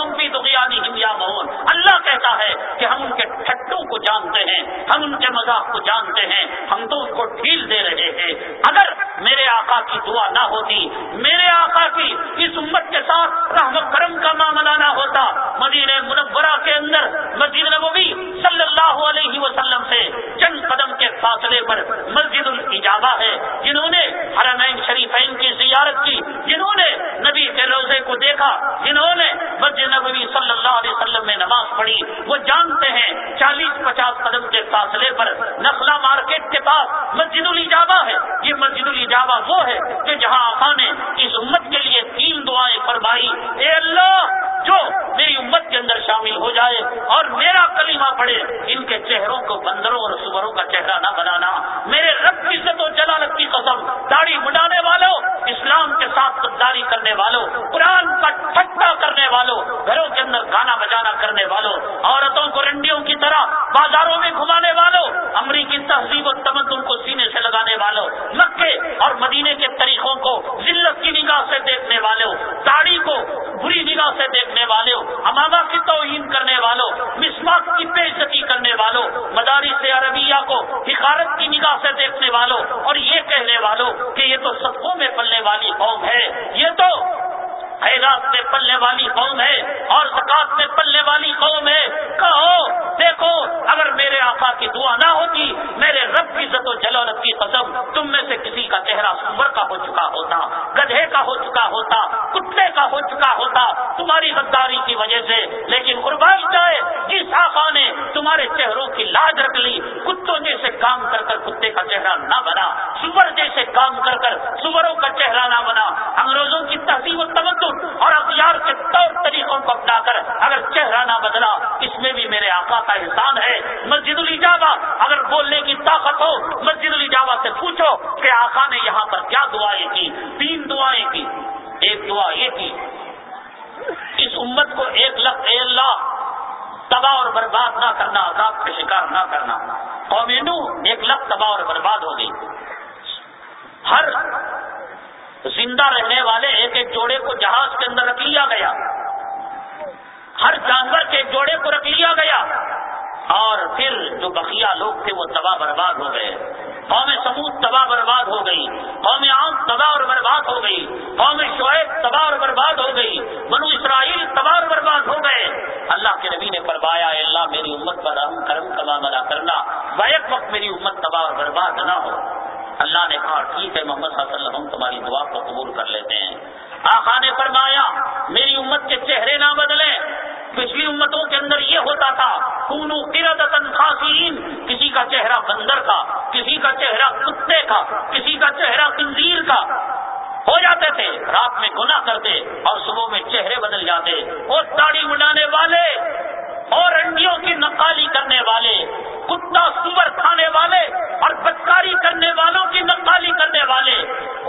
ہم بھی دغیانی ہمیا مہون۔ اللہ کہتا ہے کہ ہم ان کے ٹھٹوں کو جانتے ہیں، ہم ان کے مذاق کو جانتے ہیں، ہم تو ان کو ڈھیل دے رہے ہیں۔ اگر میرے آقا کی دعا نہ ہوتی، میرے آقا کی اس امت کے ساتھ رحم کرم کا معاملہ نہ ہوتا، مدینہ منورہ کے اندر مسجد نبوی صلی اللہ علیہ وسلم سے چند قدم کے فاصلے پر مسجد الجابہ ہے، جنہوں نے حرمین شریفین کی زیارت کی، جنہوں نے نبی کے روزے کو دیکھا، جنہوں نے مسجد نبوی صلی اللہ علیہ وسلم میں نماز پڑھی، وہ جانتے ہیں، چالیس پچاس قدم کے فاصلے پر نخلا مارکیٹ کے پاس مسجد الجابہ ہے۔ یہ مسجد الجابہ وہ ہے کہ جہاں آقا نے اس امت کے لیے تین دعائیں فرمائی، اے اللہ، جو میری امت کے اندر شامل ہو جائے اور میرا کلمہ پڑے ان کے چہروں کو بندروں اور سبروں کا چہرہ نہ بنانا۔ میرے رب کی عزت و جلالت کی قسم، داڑھی بڑھانے والوں، اسلام کے ساتھ غداری کرنے والوں، قرآن کا ٹھٹا کرنے والوں، گھروں کے اندر گانا بجانا کرنے والوں، عورتوں کو رنڈیوں کی طرح بازاروں میں گھمانے والوں، امریکی تہذیب و تمدن کو سینے سے لگانے والوں، مکے اور مدینے کے طریقوں کو ذلت کی نگاہ سے دیکھنے والوں، داڑھی کو بری نگاہ سے دیکھنے والوں اماما کی توہین کرنے والوں، مسواک کی بےزتی کرنے والوں، مدارس عربیہ کو حکارت کی نگاہ سے دیکھنے والوں، اور یہ کہنے والوں کہ یہ تو سبوں میں پلنے والی قوم ہے۔ یہ تو خیرات میں پلنے والی قوم ہے اور زکات میں پلنے والی قوم ہے۔ کہو، دیکھو، اگر میرے آقا کی دعا نہ ہوتی، میرے رب کی عزت و جلالت کی قسم تم میں سے کسی کا چہرہ سور کا ہو چکا ہوتا، گدھے کا ہو چکا ہوتا، کتے کا ہو چکا ہوتا، تمہاری غداری کی وجہ سے۔ لیکن قربان جائے، جس آقا نے تمہارے چہروں کی لاج رکھ لی، کتوں جیسے کام کر کر کتے کا چہرہ نہ بنا، سور جیسے کام کر کر سوروں کا چہرہ نہ بنا۔ انگریزوں کی تہذیب و تمدن اور اختیار کے طور طریقوں کو اپنا کر، اگر چہرہ نہ بدلا، اس میں بھی میرے آقا کا احسان ہے۔ مسجد الجابا اگر بولنے کی طاقت ہو، مسجد الجابا سے پوچھو کہ آقا نے یہاں پر کیا دعائیں کی۔ تین دعائیں کی۔ ایک دعا یہ کی، اس امت کو ایک لفظ اللہ، تباہ اور برباد نہ کرنا، عذاب کا شکار نہ کرنا۔ قومینو ایک لفظ تباہ اور برباد ہو گئی۔ ہر زندہ رہنے والے ایک ایک جوڑے کو جہاز کے اندر رکھ لیا گیا۔ ہر جانور کے جوڑے کو رکھ لیا گیا۔ اور پھر جو بقیہ لوگ تھے وہ تباہ برباد ہو گئے۔ قوم سمود تباہ برباد ہو گئی۔ قوم عام تباہ اور برباد ہو گئی۔ قوم شعیب تباہ اور برباد ہو گئی۔ بنو اسرائیل تباہ اور برباد ہو گئے۔ اللہ کے نبی نے فرمایا اللہ، میری امت پر رحم کرم کما ملا کرنا۔ بیک وقت میری امت تباہ اور برباد نہ ہو۔ اللہ نے کہا، ٹھیک ہے محمد صلی اللہ علیہ وسلم تمہاری دعا کو قبول کر لیتے ہیں. آخا نے فرمایا، میری امت کے چہرے نہ بدلے۔ پچھلی امتوں کے اندر یہ ہوتا تھا، کونو خاصین، کسی کا چہرہ بندر کا کسی کا چہرہ کتے کا کسی کا چہرہ تنظیر کا ہو جاتے تھے، رات میں گنا کرتے اور صبح میں چہرے بدل جاتے۔ اور داڑھی مڈانے والے اور انڈیوں کی نقالی کرنے والے، کتا سور کھانے والے اور بدکاری کرنے والوں کی نقالی کرنے والے،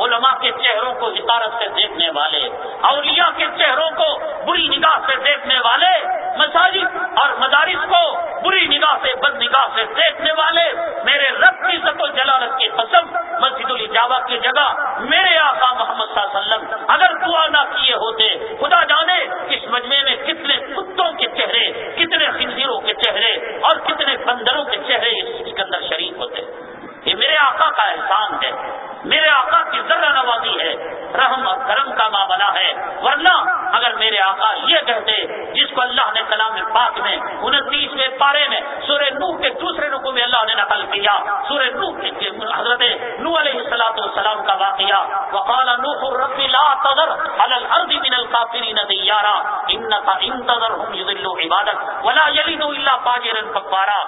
علماء کے چہروں کو حکارت سے دیکھنے والے، اولیاء کے چہروں کو بری نگاہ سے دیکھنے والے، مساجد اور مدارس کو بری نگاہ سے بد نگاہ سے دیکھنے والے، میرے رب کی سب و جلالت کی قسم، مسجد الجاوا کی جگہ میرے آقا محمد صلی اللہ علیہ وسلم، اگر دعا نہ کیے ہوتے، خدا جانے اس مجمع میں کتنے کتوں کے چہرے کتنے خنزیروں کے چہرے اور کتنے بندروں کے چہرے اس کے اندر شریک ہوتے ہیں۔ یہ میرے آقا کا احسان ہے۔ میرے آقا کی ذرہ نوازی ہے۔ رحم اور کرم کا معاملہ ہے۔ ورنہ اگر میرے آقا یہ کہتے، جس کو اللہ نے کلام پاک میں، انتیسویں پارے میں، سورہ نو کے دوسرے رقو میں اللہ نے نقل کیا، سورہ نو کے حضرت نو علیہ السلاۃ والسلام کا واقعہ، وقال نوح رب لا تذر على الارض من الكافرين ديارا انك ان تذرهم يضلوا عبادك ولا يلدوا الا فاجرا كفارا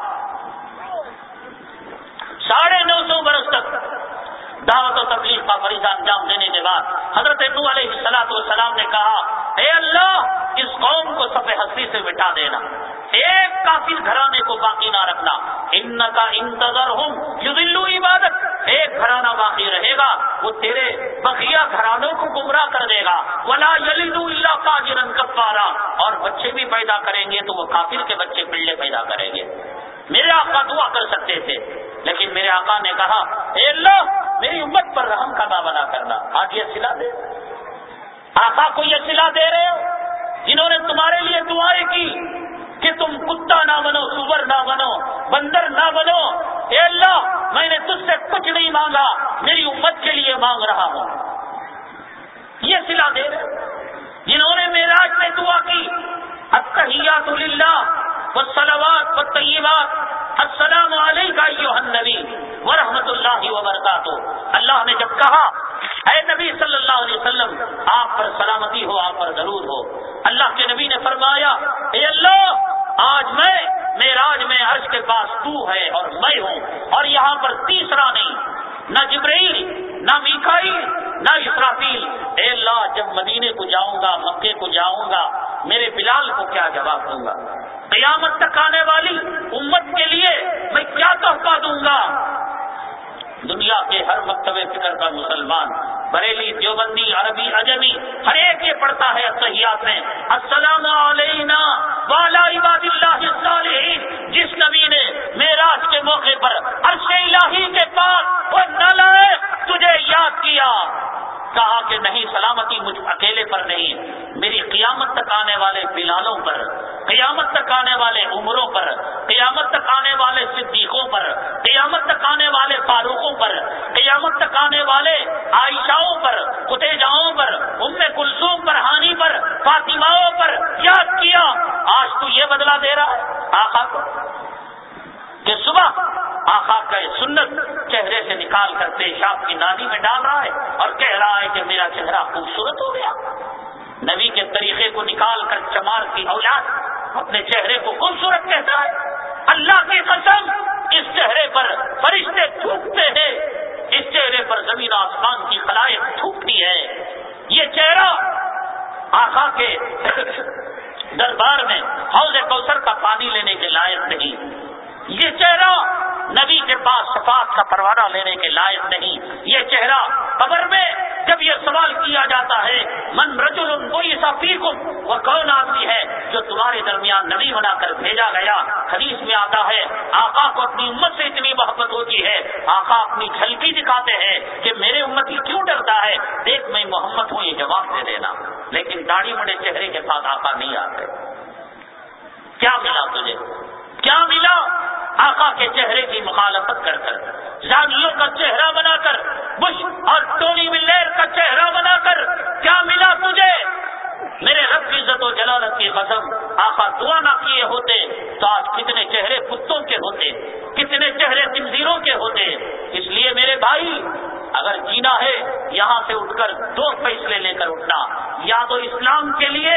ساڑھے نو سو برس تک دعوت و تکلیف کا فریضہ انجام دینے کے بعد حضرت نو علیہ السلاط والسلام نے کہا، اے اللہ، اس قوم کو سب ہستی سے مٹا دینا، ایک کافی گھرانے کو باقی نہ رکھنا ان کا انتظر ہوں یو عبادت ایک گھرانہ باقی رہے گا، وہ تیرے بقیہ گھرانوں کو گمراہ کر دے گا، ولا یلید اللہ کا جرن کفارا، اور بچے بھی پیدا کریں گے تو وہ کافر کے بچے پلے پیدا کریں گے۔ میرے آقا دعا کر سکتے تھے۔ لیکن میرے آقا نے کہا، اے اللہ، میری امت پر رحم کا دعوی کرنا۔ آج یہ سلا دے۔ آقا کو یہ سلا دے رہے ہو، جنہوں نے تمہارے لیے دعائیں کی کہ تم کتا نہ بنو، سور نہ بنو، بندر نہ بنو۔ اے اللہ، میں نے تجھ سے کچھ نہیں مانگا، میری امت کے لیے مانگ رہا ہوں۔ یہ سلا دے رہے جنہوں نے میراج میں دعا کی اتحیات للہ والصلوات والطیبات۔ السلام علیکم النبی ورحمۃ اللہ وبرکاتہ۔ اللہ نے جب کہا، اے نبی صلی اللہ علیہ وسلم، آپ پر سلامتی ہو، آپ پر ضرور ہو۔ اللہ کے نبی نے فرمایا، اے اللہ آج میں میراج میں عرش کے پاس تو ہے اور میں ہوں، اور یہاں پر تیسرا نہیں، نہ جبرائیل، نہ میکائیل، نہ اسرافیل۔ اے اللہ، جب مدینے کو جاؤں گا، مکے کو جاؤں گا، میرے بلال کو کیا جواب دوں گا؟ قیامت تک آنے والی امت کے لیے میں کیا تحفہ دوں گا؟ دنیا کے ہر مکتب فکر کا مسلمان، بریلی دیوبندی، عربی اجمی ہر ایک یہ پڑھتا ہے صحیحات میں۔ السلام علینا والا عباد اللہ الصالحین، جس نبی نے میراج کے موقع پر عرش الہی کے پاس وہ نلائے تجھے یاد کیا۔ کہا کہ نہیں، سلامتی مجھ اکیلے پر نہیں، میری قیامت تک آنے والے بلالوں پر، قیامت تک آنے والے عمروں پر، قیامت تک آنے والے صدیقوں پر، قیامت تک آنے والے فاروقوں پر، قیامت تک آنے والے عائشاؤں پر خطے پر، ام کلسوم پر، ہانی پر، فاطماؤں پر یاد کیا؟ آج تو یہ بدلا دے رہا ہے، آقا کو۔ کہ صبح آقا کا سنت چہرے سے نکال کر پیشاب کی نالی میں ڈال رہا ہے اور کہہ رہا ہے کہ میرا چہرہ خوبصورت ہو گیا۔ نبی کے طریقے کو نکال کر چمار کی اولاد اپنے چہرے کو خوبصورت کہتا ہے۔ اللہ کی قسم، اس چہرے پر فرشتے تھوکتے ہیں اس چہرے پر زمین آسمان کی خلائق تھوکتی ہے یہ چہرہ آخا کے دربار میں حوض کوثر کا پانی لینے کے لائق نہیں۔ یہ چہرہ نبی کے پاس صفات کا پروانہ لینے کے لائق نہیں۔ یہ چہرہ قبر میں جب یہ سوال کیا جاتا ہے، من رجل کوئی سفیر وہ کون آدمی ہے جو تمہارے درمیان نبی بنا کر بھیجا گیا؟ حدیث میں آتا ہے، آقا کو اپنی امت سے اتنی محبت ہوتی ہے۔ آقا اپنی جھلکی دکھاتے ہیں کہ میرے امت کی کیوں ڈرتا ہے؟ دیکھ میں محمد ہوں، یہ جواب دے دینا۔ لیکن داڑھی بڑے چہرے کے ساتھ آقا نہیں آتے۔ کیا ملا تجھے؟ کیا ملا؟ آقا کے چہرے کی مخالفت کر کر جانیوں کا چہرہ بنا کر، بش اور ٹونی ملیر کا چہرہ بنا کر، کیا ملا تجھے؟ میرے رب کی عزت و جلالت کی قسم، آقا دعا نہ کیے ہوتے تو آج کتنے چہرے کتوں کے ہوتے، کتنے چہرے تنظیروں کے ہوتے۔ اس لیے میرے بھائی، اگر جینا ہے، یہاں سے اٹھ کر دو فیصلے لے کر اٹھنا، یا تو اسلام کے لیے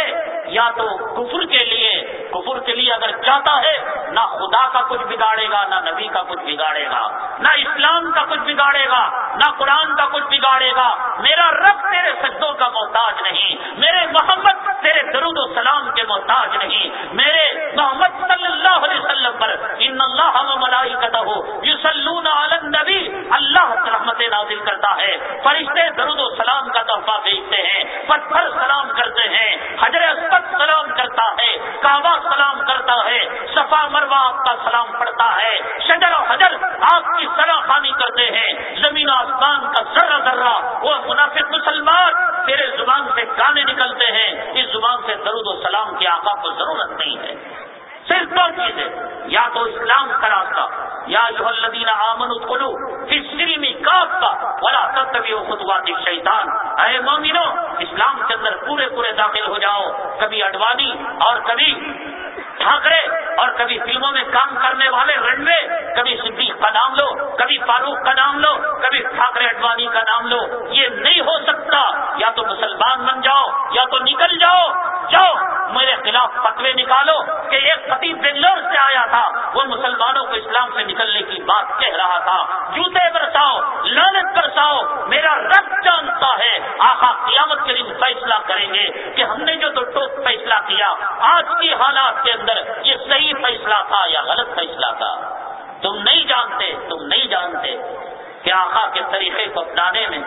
یا تو کفر کے لیے، کفر کے لیے اگر چاہتا ہے، نہ خدا کا کچھ بگاڑے گا، نہ نبی کا کچھ بگاڑے گا، نہ اسلام کا کچھ بگاڑے گا، نہ قرآن کا کچھ بگاڑے گا۔ میرا رب تیرے سجدوں کا محتاج نہیں، میرے محمد تیرے درود و سلام کے محتاج نہیں۔ میرے محمد صلی اللہ علیہ وسلم پر ان اللہ ملائی کتا ہو یو سلون نبی اللہ رحمت نازل کرتا ہے۔ فرشتے درود و سلام کا تحفہ بھیجتے ہیں، پتھر سلام کرتے ہیں۔ حضرت سلام کرتا ہے، کعبہ سلام کرتا ہے، صفا مروا آپ کا سلام پڑتا ہے۔ شجر و حجر آپ کی سرا خانی کرتے ہیں۔ زمین آسمان کا ذرہ ذرہ، وہ منافق مسلمان تیرے زبان سے گانے نکلتے ہیں۔ اس زبان سے درود و سلام کی آقا کو ضرورت نہیں ہے۔ صرف دو چیزیں، یا تو اسلام کا راستہ، یا جو الدین آمن اتلو ہسٹری میں کاف کا بڑا تبھی خطوات شیطان اے مومنو، اسلام کے اندر پورے پورے داخل ہو جاؤ، کبھی اڈوانی اور کبھی ٹھاکرے اور کبھی فلموں میں کام کرنے والے رنوے، کبھی صدیق کا نام لو، کبھی فاروق کا نام لو، کبھی ٹھاکرے اڈوانی کا نام لو، یہ نہیں ہو سکتا۔ یا تو مسلمان بن جاؤ، یا تو نکل جاؤ جاؤ، میرے خلاف فتوے نکالو کہ ایک خطیب بنگلور سے آیا تھا۔ وہ مسلمانوں کو اسلام سے نکلنے کی بات کہہ رہا تھا۔ جوتے برساؤ لالت برساؤ، میرا رب جانتا ہے۔ آخا قیامت کے دن فیصلہ کریں گے کہ ہم نے جو تو ٹوک فیصلہ کیا آج کی حالات کے اندر یہ صحیح فیصلہ تھا یا غلط فیصلہ تھا؟ تم نہیں جانتے، تم نہیں جانتے کہ آقا کے طریقے کو اپنانے میں،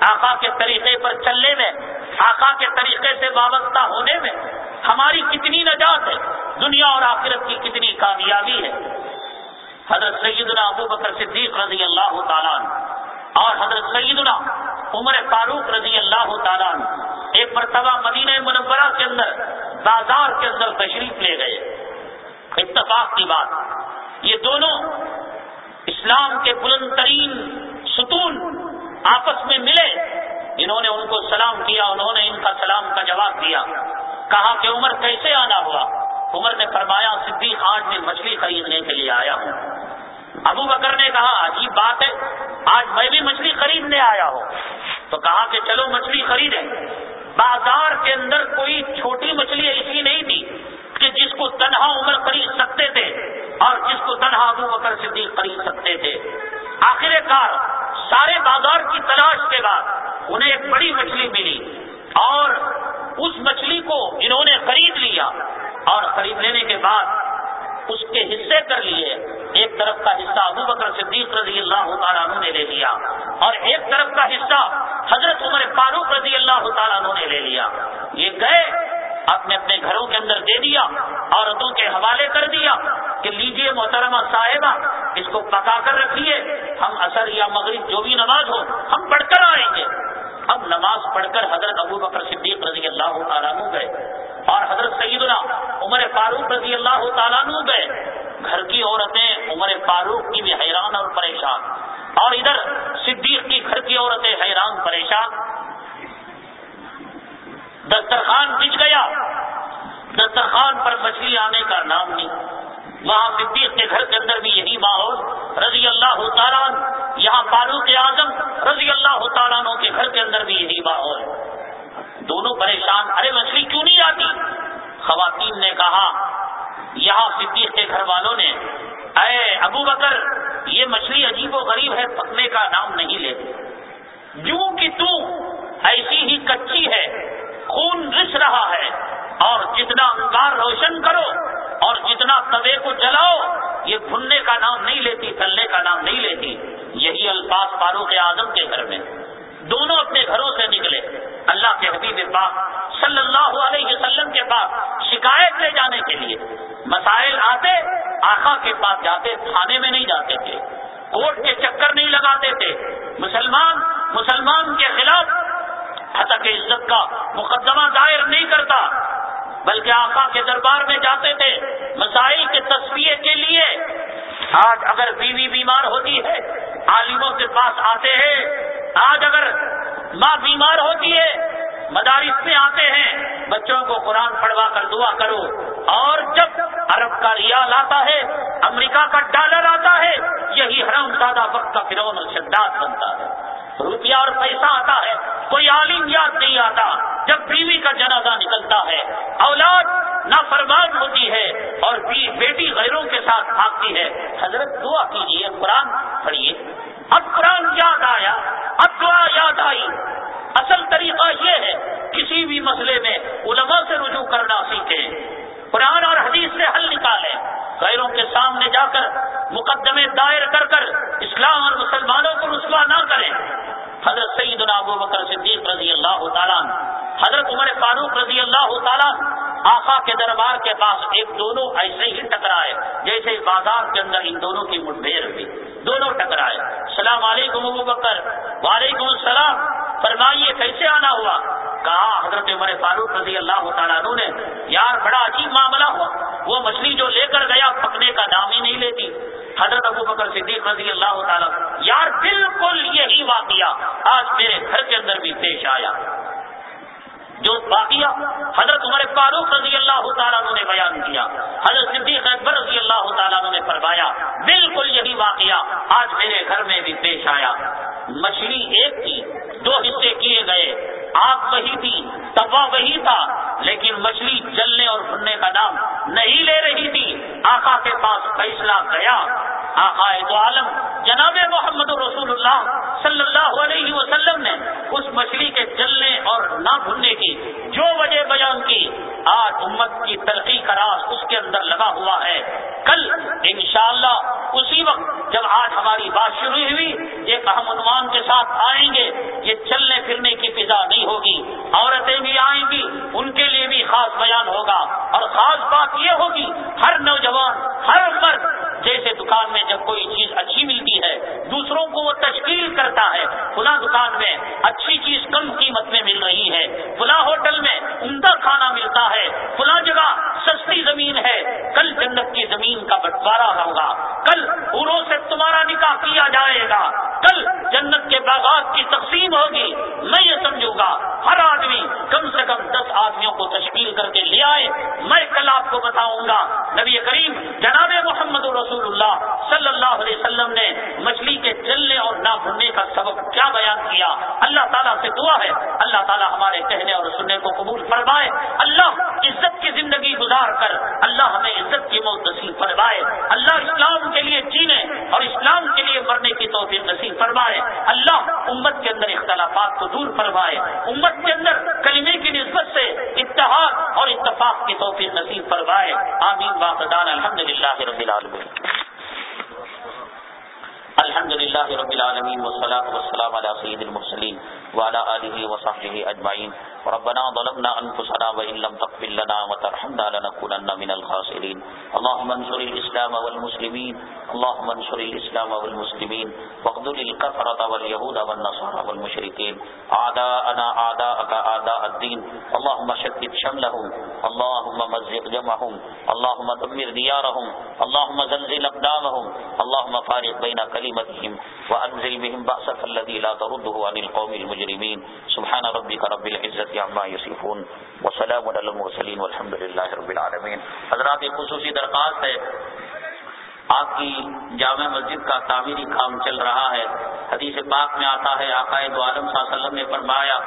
آقا کے طریقے پر چلنے میں، آقا کے طریقے سے وابستہ ہونے میں ہماری کتنی نجات ہے، دنیا اور آخرت کی کتنی کامیابی ہے؟ حضرت سیدنا ابو بکر صدیق رضی اللہ تعالیٰ اور حضرت سیدنا عمر فاروق رضی اللہ تعالیٰ ایک مرتبہ مدینہ منورہ کے اندر بازار کے اندر تشریف لے گئے۔ اتفاق کی بات۔ یہ دونوں اسلام کے بلند ترین ستون آپس میں ملے۔ انہوں نے ان کو سلام کیا، انہوں نے ان کا سلام کا جواب دیا۔ کہا کہ عمر کیسے آنا ہوا؟ عمر نے فرمایا، صدیق آج میں مچھلی خریدنے کے لیے آیا ہوں۔ ابو بکر نے کہا، عجیب بات ہے، آج میں بھی مچھلی خریدنے آیا ہوں۔ تو کہا کہ چلو مچھلی خریدیں۔ بازار کے اندر کوئی چھوٹی مچھلی ایسی نہیں تھی کہ جس کو تنہا عمر خرید سکتے تھے اور جس کو تنہا ابو بکر صدیق خرید سکتے تھے۔ آخر کار سارے بازار کی تلاش کے بعد انہیں ایک بڑی مچھلی ملی اور اس مچھلی کو انہوں نے خرید لیا اور خرید لینے کے بعد اس کے حصے کر لیے ایک طرف کا حصہ ابو بکر صدیق رضی اللہ تعالیٰ نے لے لیا اور ایک طرف کا حصہ حضرت عمر فاروق رضی اللہ تعالیٰ نے لے لیا۔ یہ گئے اپنے اپنے گھروں کے اندر دے دیا، عورتوں کے حوالے کر دیا کہ لیجیے محترمہ صاحبہ، اس کو پکا کر رکھیے۔ ہم اثر یا مغرب جو بھی نماز ہو، ہم پڑھ کر آئیں گے۔ اب نماز پڑھ کر حضرت ابو بکر صدیق رضی اللہ تعالیٰ گئے اور حضرت سیدنا عمر فاروق رضی اللہ تعالیٰ گئے۔ گھر کی عورتیں عمر فاروق کی بھی حیران اور پریشان اور ادھر صدیق کی گھر کی عورتیں حیران پریشان۔ دسترخوان بچ گیا۔ دسترخوان پر مچھلی آنے کا نام نہیں۔ وہاں صدیق کے گھر کے اندر بھی یہی ماحول۔ رضی اللہ تعالیٰ یہاں فاروق اعظم رضی اللہ تعالیٰ کے گھر کے اندر بھی یہی ماحول دونوں پریشان، ارے مچھلی کیوں نہیں آتی؟ خواتین نے کہا، یہاں صدیق کے گھر والوں نے، اے ابو بکر، یہ مچھلی عجیب و غریب ہے، پکنے کا نام نہیں لیتے۔ جو کہ تو ایسی ہی کچی ہے خون رس رہا ہے اور جتنا انگار روشن کرو اور جتنا توے کو جلاؤ، یہ بھننے کا نام نہیں لیتی، تلنے کا نام نہیں لیتی۔ یہی الفاظ فاروق اعظم کے گھر میں۔ دونوں اپنے گھروں سے نکلے۔ اللہ کے حبیب پاک صلی اللہ علیہ وسلم کے پاس شکایت لے جانے کے لیے مسائل آتے آخا کے پاس جاتے، تھانے میں نہیں جاتے تھے۔ کورٹ کے چکر نہیں لگاتے تھے۔ مسلمان مسلمان کے خلاف حتق عزت کا مقدمہ دائر نہیں کرتا۔ بلکہ آقا کے دربار میں جاتے تھے مسائل کے تصویر کے لیے۔ آج اگر بیوی بیمار ہوتی ہے، عالموں کے پاس آتے ہیں۔ آج اگر ماں بیمار ہوتی ہے، مدارس میں آتے ہیں۔ بچوں کو قرآن پڑھوا کر دعا کرو۔ اور جب عرب کا ریال آتا ہے، امریکہ کا ڈالر آتا ہے، یہی حرم زیادہ وقت کا فرون اور شداد بنتا ہے۔ روپیہ اور پیسہ آتا ہے، کوئی عالم یاد نہیں آتا، جب بیوی کا جنازہ نکلتا ہے، اولاد نافرمان ہوتی ہے اور بیٹی غیروں کے ساتھ بھاگتی ہے۔ حضرت دعا کیجیے قرآن پڑھیے اب قرآن یاد آیا، اب دعا یاد آئی۔ اصل طریقہ یہ ہے، کسی بھی مسئلے میں علماء سے رجوع کرنا سیکھیں۔ قرآن اور حدیث سے حل نکالیں غیروں کے سامنے جا کر مقدمے دائر کر کر اسلام اور مسلمانوں کو رسوا نہ کریں۔ حضرت سعید ابو بکر صدیق رضی اللہ تعالیٰ حضرت عمر فاروق رضی اللہ تعالیٰ آقا کے دربار کے پاس ایک دونوں ایسے ہی ٹکرائے، جیسے بازار کے اندر ان دونوں کی مٹبھیڑ ہوئی دونوں ٹکرائے۔ السلام علیکم ابو بکر۔ وعلیکم السلام۔ فرمائیے، کیسے آنا ہوا؟ کہا، حضرت عمر فاروق رضی اللہ تعالیٰ نے، یار، بڑا عجیب معاملہ ہوا۔ وہ مچھلی جو لے کر گیا، پکنے کا نام ہی نہیں لیتی۔ حضرت ابو بکر صدیق رضی اللہ تعالیٰ یار بالکل یہی واقعہ آج میرے گھر کے اندر بھی پیش آیا۔ جو واقعہ حضرت عمر فاروق رضی اللہ تعالیٰ نے بیان کیا، حضرت صدیق اکبر رضی اللہ تعالیٰ نے فرمایا، بالکل یہی واقعہ آج میرے گھر میں بھی پیش آیا۔ مچھلی ایک تھی، دو حصے کیے گئے، آگ وہی تھی تبا وہی تھا، لیکن مچھلی جلنے اور بھرنے کا نام نہیں لے رہی تھی۔ آقا کے پاس فیصلہ گیا، آقا تو عالم، جناب محمد رسول اللہ صلی اللہ علیہ وسلم نے اس مچھلی کے جلنے اور نہ بھرنے کی جو وجہ بیان کی، آج امت کی ترقی کا راز اس کے اندر لگا ہوا ہے۔ کل انشاءاللہ اسی وقت جب آج ہماری بات شروع ہوئی، ایک اہم عنوان کے ساتھ آئیں گے، یہ چلنے پھرنے کی فضا نہیں ہوگی، عورتیں بھی آئیں گی، ان کے لیے بھی خاص بیان ہوگا۔ اور خاص بات یہ ہوگی، ہر نوجوان، ہر مرد، جیسے دکان میں جب کوئی چیز اچھی ملتی ہے، دوسروں کو وہ تشکیل کرتا ہے، فلاں دکان میں اچھی چیز کم قیمت میں مل رہی ہے، فلاں ہوٹل میں عمدہ کھانا ملتا ہے، فلاں جگہ سستی زمین ہے، کل جنت کی زمین کا بٹوارا ہوگا، کل پوروں سے تمہارا نکاح کیا جائے گا، کل جنت کے باغات کی تقسیم ہوگی، میں یہ سمجھوں گا، ہر آدمی آدمیوں کو تشکیل کر کے لے آئے۔ میں کل آپ کو بتاؤں گا، نبی کریم جناب محمد رسول اللہ صلی اللہ علیہ وسلم نے مچھلی کے جلنے اور نہ بھرنے کا سبب کیا بیان کیا۔ اللہ تعالیٰ سے دعا ہے۔ اللہ تعالیٰ ہمارے کہنے اور سننے کو قبول فرمائے۔ اللہ عزت کی زندگی گزار کر، اللہ ہمیں عزت کی موت نصیب فرمائے۔ اللہ اسلام کے لیے جینے اور اسلام کے لیے مرنے کی توفیق نصیب فرمائے۔ اللہ امت کے اندر اختلافات کو دور فرمائے۔ امت کے اندر کلمے کی نسبت سے اتحاد اور اتفاق کی توفیق نصیب فرمائے۔ آمین۔ باقدان الحمد للہ رب العالمین۔ الحمد للہ رب العالمین۔ والصلاة والسلام علی سید المرسلین۔ وعلى آلہ وصحبہ اجمعین۔ ربنا ظلمنا أنفسنا وإن لم تغفر لنا وترحمنا لنكونن من الخاسرين. اللهم انصر الإسلام والمسلمين. اللهم انصر الإسلام والمسلمين. واقتل الكفرة واليهود والنصارى والمشركين. أعداءنا أعداءك أعداء الدين. اللهم شتت شملهم. اللهم مزق جمعهم اللهم دمر ديارهم. اللهم زلزل أقدامهم. اللهم فارق بين كلمة بكلمتهم وأنزل بهم بأسك الذي لا ترده عن القوم المجرمين. سبحان ربك رب العزة عما يصفون وسلم على والحمد للہ رب العالمین حضرات ایک خصوصی درخواست ہے۔ آپ کی جامع مسجد کا تعمیری کام چل رہا ہے۔ حدیث پاک میں آتا ہے عقائد دو عالم صلی اللہ علیہ وسلم نے فرمایا،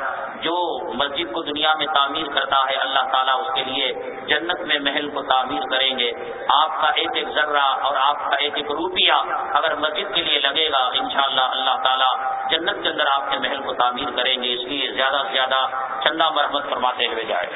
جو مسجد کو دنیا میں تعمیر کرتا ہے، اللہ تعالیٰ اس کے لیے جنت میں محل کو تعمیر کریں گے۔ آپ کا ایک ایک ذرہ اور آپ کا ایک ایک روپیہ اگر مسجد کے لیے لگے گا، انشاءاللہ اللہ تعالیٰ جنت کے اندر آپ کے محل کو تعمیر کریں گے۔ اس لیے زیادہ سے زیادہ چندہ مرمت فرماتے ہوئے جائے۔